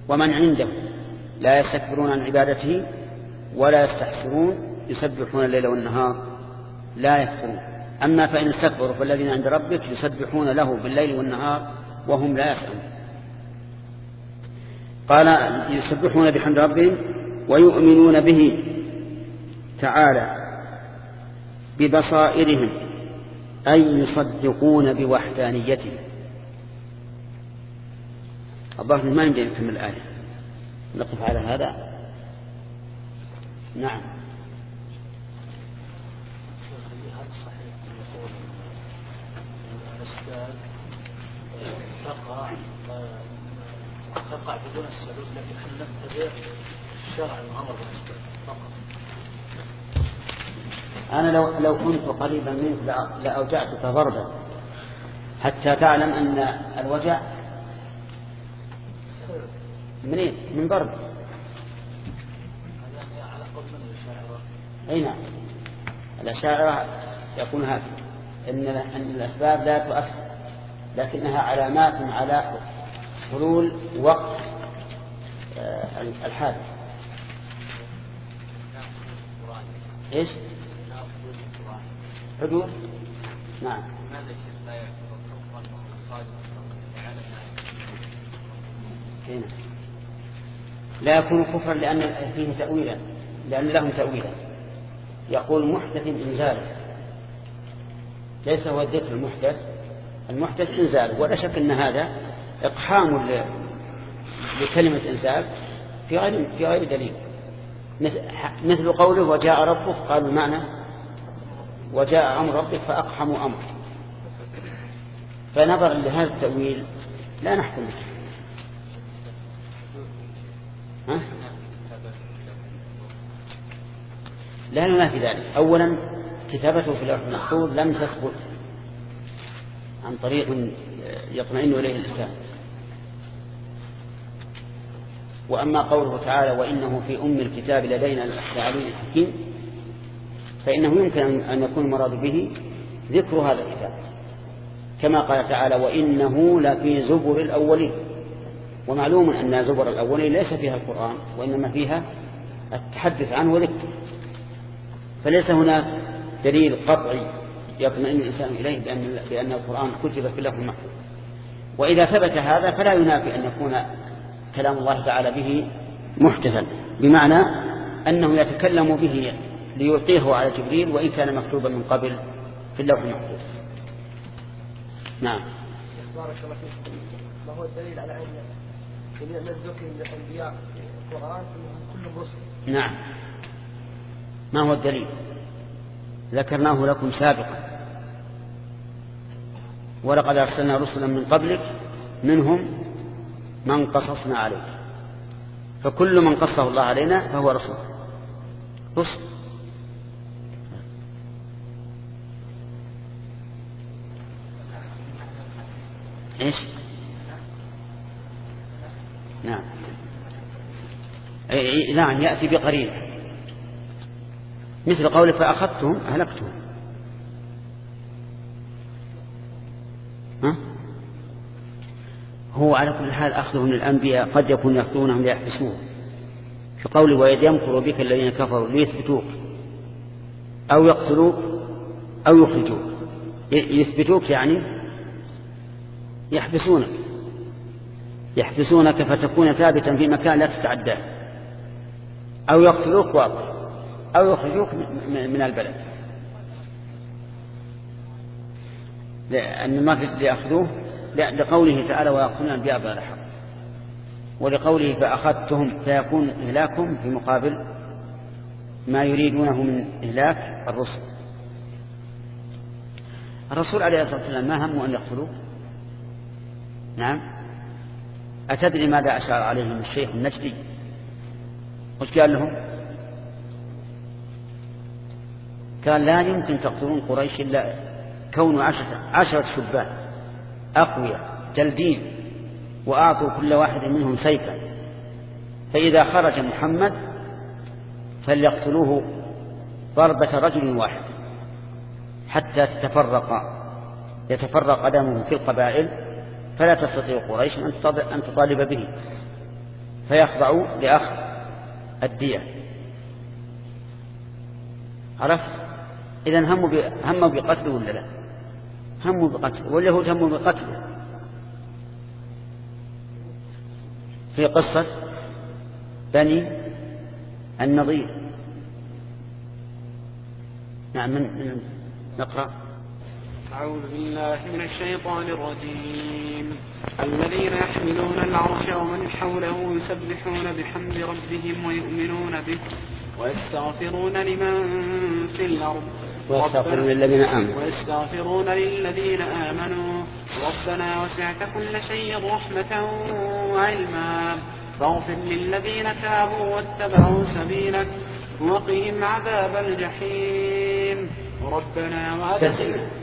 ومن عنده لا يستكبرون عن عبادته ولا يستحسرون يسبحون الليل والنهار لا يكفرون. أما فإن استكبروا فالذين عند ربك يسبحون له بالليل والنهار وهم لا يسألون قال يسبحون بحمد ربهم ويؤمنون به تعالى. ببصائرهم أي يصدقون بوحدانيته الظاهر ما يمكن نكمل الآية. نقف على هذا؟ نعم. تقع تقع بدون السبب لكن إحنا نتبع الشرع الأمر فقط. أنا لو لو كنت قريبا منك لأوجعتك ضربا. حتى تعلم أن الوجع منين؟ ضرب قول من الأشاعرة أي نعم. الأشاعرة يقول هذا. إن أن الأسباب لا تؤثر لكنها علامات على حلول وقت آه، الحادث. إيش؟ حدوث نعم. هنا. لا يكون كفرا لأن فيه تأويلا لأن لهم تأويلا. يقول محدث إنزاله ليس هو الذكر المحدث. المحدث إنزال. ولا شك أن هذا إقحام لكلمة إنزال في غير في غير دليل. مثل قوله وجاء ربك قالوا المعنى وجاء أمر ربك فأقحموا أمر. فنظرا لهذا التأويل لا نحكم به؟ لا ننافي ذلك. أولا كتابته في اللوح المحفوظ لم تثبت عن طريق يطمئن إليه الإنسان. وأما قوله تعالى وإنه في أم الكتاب لدينا العلي الحكيم فإنه يمكن أن يكون المراد به ذكر هذا الكتاب. كما قال تعالى وإنه لفي زبر الأولين. ومعلوم أن زبر الأولين ليس فيها القرآن وإنما فيها التحدث عنه وذكره فليس هناك دليل قطعي يطمئن الإنسان إليه بأن, بأن القرآن كتب في اللوح المحفوظ وإذا ثبت هذا فلا ينافي أن يكون كلام الله تعالى به محدثا بمعنى أنه يتكلم به ليلقيه على جبريل وإن كان مكتوبا من قبل في اللوح المحفوظ. نعم. بارك الله فيك. ما هو الدليل على أن جميع من ذكر من الأنبياء في القرآن كلهم رسل؟ نعم. ما هو الدليل؟ ذكرناه لكم سابقا. ولقد أرسلنا رسلا من قبلك منهم من قصصنا عليك. فكل من قصه الله علينا فهو رسول. رسل. إيش؟ نعم. نعم يأتي بقريب. مثل قولك فأخذتهم أهلكتهم. ها؟ هو على كل حال أخذهم للأنبياء قد يكون يأخذونهم ليحبسوه. في قوله وإذ يمكر بك الذين كفروا ليثبتوك. أو يقتلوك أو يخرجوك. يثبتوك يعني يحبسونك. يحبسونك فتكون ثابتا في مكان لا تتعداه. أو يقتلوك واضح. أو يخرجوك من البلد. لأن ما ليأخذوه لقوله تعالى ويقتلون الأنبياء بغير حق. ولقوله فأخذتهم فيكون إهلاكهم في مقابل ما يريدونه من إهلاك الرسل. الرسول عليه الصلاة والسلام ما همه أن يقتلوه؟ نعم. أتدري ماذا أشار عليهم الشيخ النجدي؟ وش قال لهم؟ قال لا يمكن تقتلون قريش إلا كون عشرة, عشرة شبان. أقوياء جلدين وأعطوا كل واحد منهم سيفا. فإذا خرج محمد فليقتلوه ضربة رجل واحد حتى تتفرق يتفرق دمه في القبائل فلا تستطيع قريش أن تطالب به. فيخضعوا لأخذ الدية. عرفت؟ إذا هموا هموا بقتله ولا لا؟ هموا بقتله. واليهود هموا بقتله. في قصة بني النظير نعم من نقرأ. أعوذ بالله من الشيطان الرجيم. الذين يحملون العرش ومن حوله يسبحون بحمد ربهم ويؤمنون به ويستغفرون لمن في الأرض. ويستغفرون للذين آمنوا. ويستغفرون للذين آمنوا. ربنا وسعت كل شيء رحمة وعلما. فاغفر للذين تابوا واتبعوا سبيلك وقهم عذاب الجحيم. ربنا وادخلهم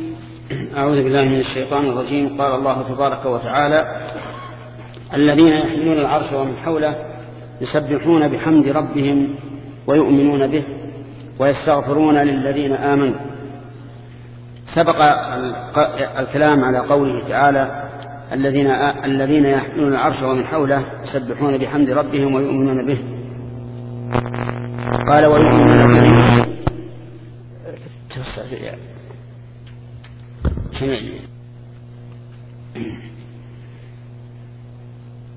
أعوذ بالله من الشيطان الرجيم. قال الله تبارك وتعالى الذين يحملون العرش ومن حوله يسبحون بحمد ربهم ويؤمنون به ويستغفرون للذين آمنوا. سبق الكلام على قوله تعالى الذين الذين يحملون العرش ومن حوله يسبحون بحمد ربهم ويؤمنون به. قال ويؤمنون به.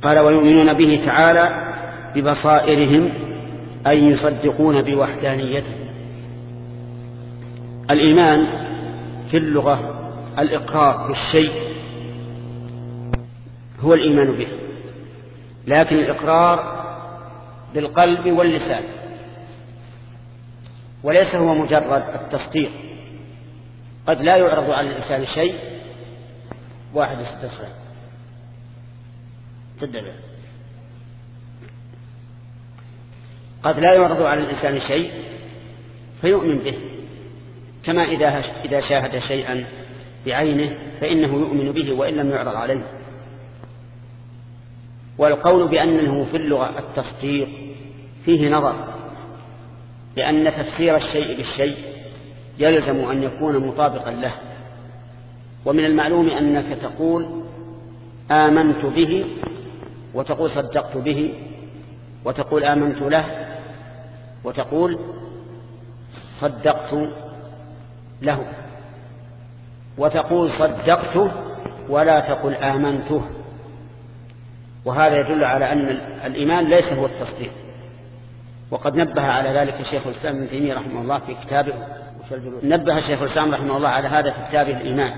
قال ويؤمنون به تعالى ببصائرهم أي يصدقون بوحدانيته. الإيمان في اللغة الإقرار بالشيء هو الإيمان به لكن الإقرار بالقلب واللسان وليس هو مجرد التصديق. قد لا يعرض على الإنسان شيء واحد يستدخله تدبر. قد لا يعرض على الإنسان شيء فيؤمن به. كما إذا شاهد شيئا بعينه فإنه يؤمن به وإن لم يعرض عليه. والقول بأنه في اللغة التصديق فيه نظر لأن تفسير الشيء بالشيء يلزم أن يكون مطابقا له. ومن المعلوم أنك تقول آمنت به وتقول صدقت به وتقول آمنت له وتقول صدقت له وتقول صدقته ولا تقل آمنته وهذا يدل على أن الإيمان ليس هو التصديق. وقد نبه على ذلك الشيخ الإسلام ابن تيمية رحمه الله في كتابه نبه الشيخ الإسلام رحمه الله على هذا في كتابه الإيمان.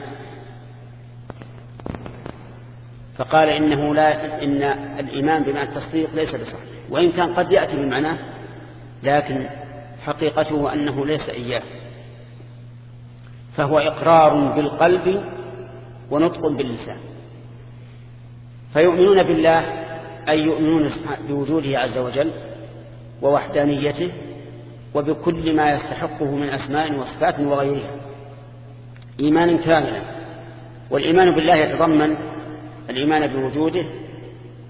فقال إنه لا إن الإيمان بمعنى التصديق ليس بصحيح وإن كان قد يأتي بمعناه لكن حقيقته أنه ليس إياه. فهو إقرار بالقلب ونطق باللسان. فيؤمنون بالله أي يؤمنون بوجوده عز وجل ووحدانيته وبكل ما يستحقه من أسماء وصفات وغيرها. إيمانا كاملا. والإيمان بالله يتضمن الإيمان بوجوده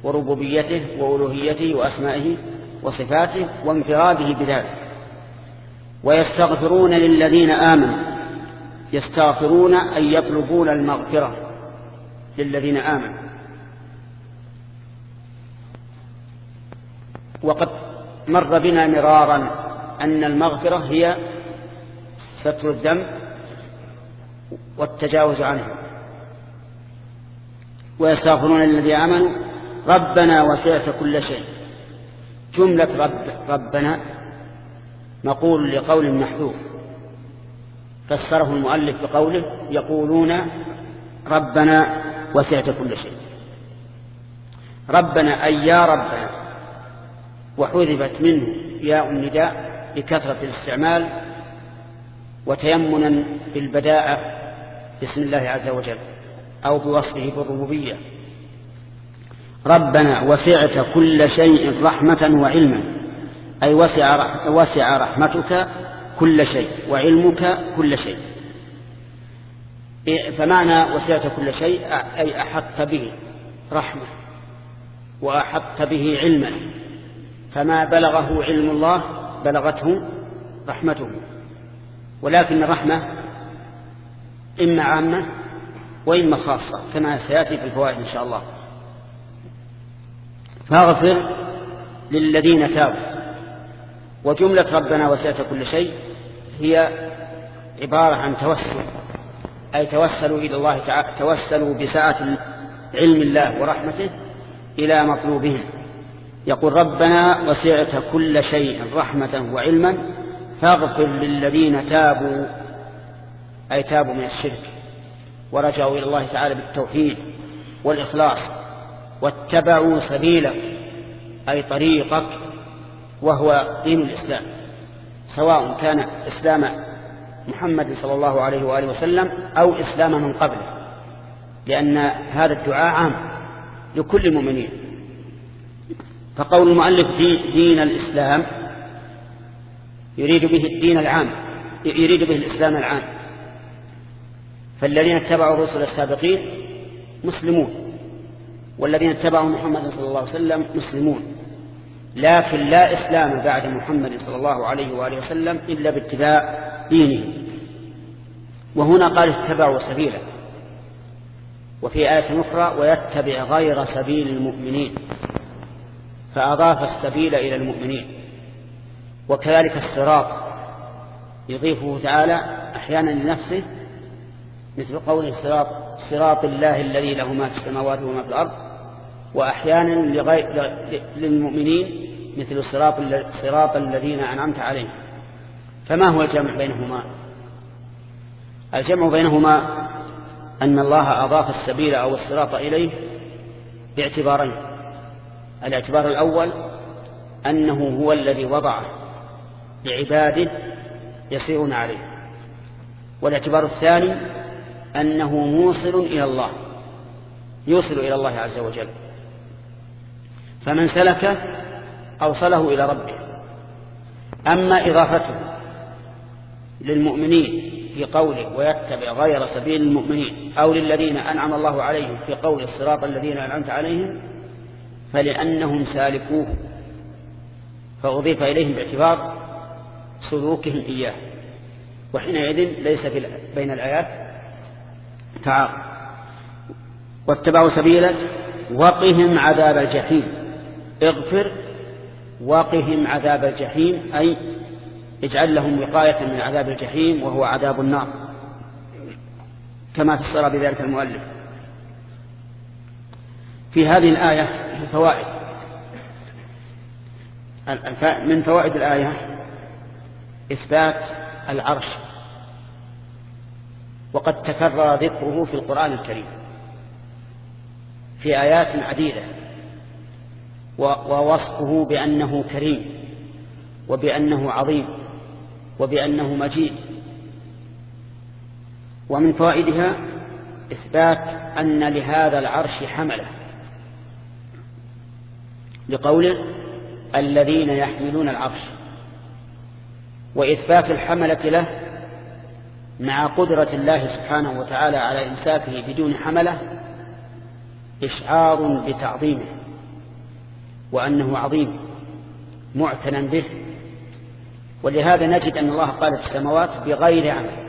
وربوبيته وألوهيته وأسمائه وصفاته وانفراده بذلك. ويستغفرون للذين آمنوا. يستغفرون أي يطلبون المغفرة للذين آمنوا. وقد مر بنا مرارا أن المغفرة هي ستر الذنب والتجاوز عنه ويستغفرون الذي آمنوا ربنا وسعت كل شيء. جملة رب ربنا نقول لقول محذوف. فسره المؤلف بقوله يقولون ربنا وسعت كل شيء. ربنا أي يا ربنا وحذفت منه ياء النداء لكثرة الاستعمال وتيمنا بالبداءة باسم الله عز وجل أو بوصفه بالربوبية. ربنا وسعت كل شيء رحمة وعلما. أي وسع, وسع رحمتك كل شيء وعلمك كل شيء. فمعنى وسعت كل شيء؟ أي أحطت به رحمة وأحطت به علما. فما بلغه علم الله بلغته رحمته. ولكن الرحمة إما عامة وإما خاصة كما سيأتي في الفوائد إن شاء الله. فاغفر للذين تابوا. وجملة ربنا وسعت كل شيء هي عبارة عن توسل أي توسلوا إلى الله تعالى توسلوا بسعة علم الله ورحمته إلى مطلوبهم. يقول ربنا وسعت كل شيء رحمة وعلما فاغفر للذين تابوا أي تابوا من الشرك ورجعوا إلى الله تعالى بالتوحيد والإخلاص واتبعوا سبيلك أي طريقك وهو دين الإسلام سواء كان إسلام محمد صلى الله عليه وآله وسلم أو إسلام من قبله لأن هذا الدعاء عام لكل المؤمنين. فقول المؤلف دين الإسلام يريد به الدين العام يريد به الإسلام العام. فالذين اتبعوا الرسل السابقين مسلمون والذين اتبعوا محمد صلى الله عليه وسلم مسلمون. لكن لا إسلام بعد محمد صلى الله عليه وآله وسلم إلا باتباع دينه. وهنا قال اتبعوا سبيله. وفي آية أخرى ويتبع غير سبيل المؤمنين. فأضاف السبيل إلى المؤمنين. وكذلك الصراط. يضيفه تعالى أحيانا لنفسه مثل قول صراط, صراط الله الذي له ما في السماوات وما في الأرض. وأحيانا لغير للمؤمنين مثل صراط صراط الذين أنعمت عليهم. فما هو الجمع بينهما؟ الجمع بينهما أن الله أضاف السبيل أو الصراط إليه باعتبارين. الإعتبار الأول أنه هو الذي وضعه لعباده يسيرون عليه. والإعتبار الثاني أنه موصل إلى الله يوصل إلى الله عز وجل. فمن سلك أوصله إلى ربه. أما إضافته للمؤمنين في قوله ويتبع غير سبيل المؤمنين أو للذين أنعم الله عليهم في قول الصراط الذين أنعمت عليهم فلأنهم سالكوه فأضيف إليهم باعتبار سلوكهم إياه. وحينئذ ليس في بين الآيات تعارض. واتبعوا سبيلك وقهم عذاب الجحيم. اغفر وقهم عذاب الجحيم أي اجعل لهم وقاية من عذاب الجحيم وهو عذاب النار. كما فسر بذلك المؤلف. في هذه الآية فوائد. من فوائد الآية إثبات العرش. وقد تكرر ذكره في القرآن الكريم. في آيات عديدة. ووصفه بأنه كريم. وبأنه عظيم. وبأنه مجيد. ومن فوائدها إثبات أن لهذا العرش حملة. لقوله الذين يحملون العرش وإثبات الحملة له مع قدرة الله سبحانه وتعالى على إمساكه بدون حملة إشعار بتعظيمه وأنه عظيم معتنى به. ولهذا نجد أن الله قال في السماوات بغير عمل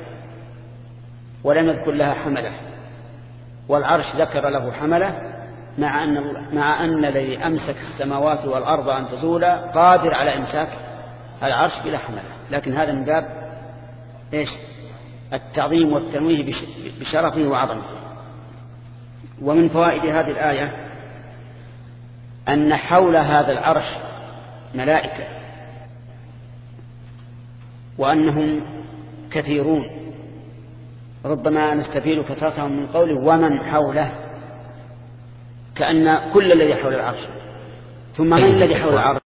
ولم يذكر لها حملة والعرش ذكر له حملة مع أن, مع أن الذي أمسك السماوات والأرض أن تزولا قادر على إمساك العرش بلا حملة لكن هذا من باب إيش؟ التعظيم والتنويه بشرفه وعظمه ومن فوائد هذه الآية أن حول هذا العرش ملائكة. وأنهم كثيرون. ربما نستفيد كثرتهم من قوله ومن حوله. كأن كل الذي حول العرش. ثم من الذي حول العرش؟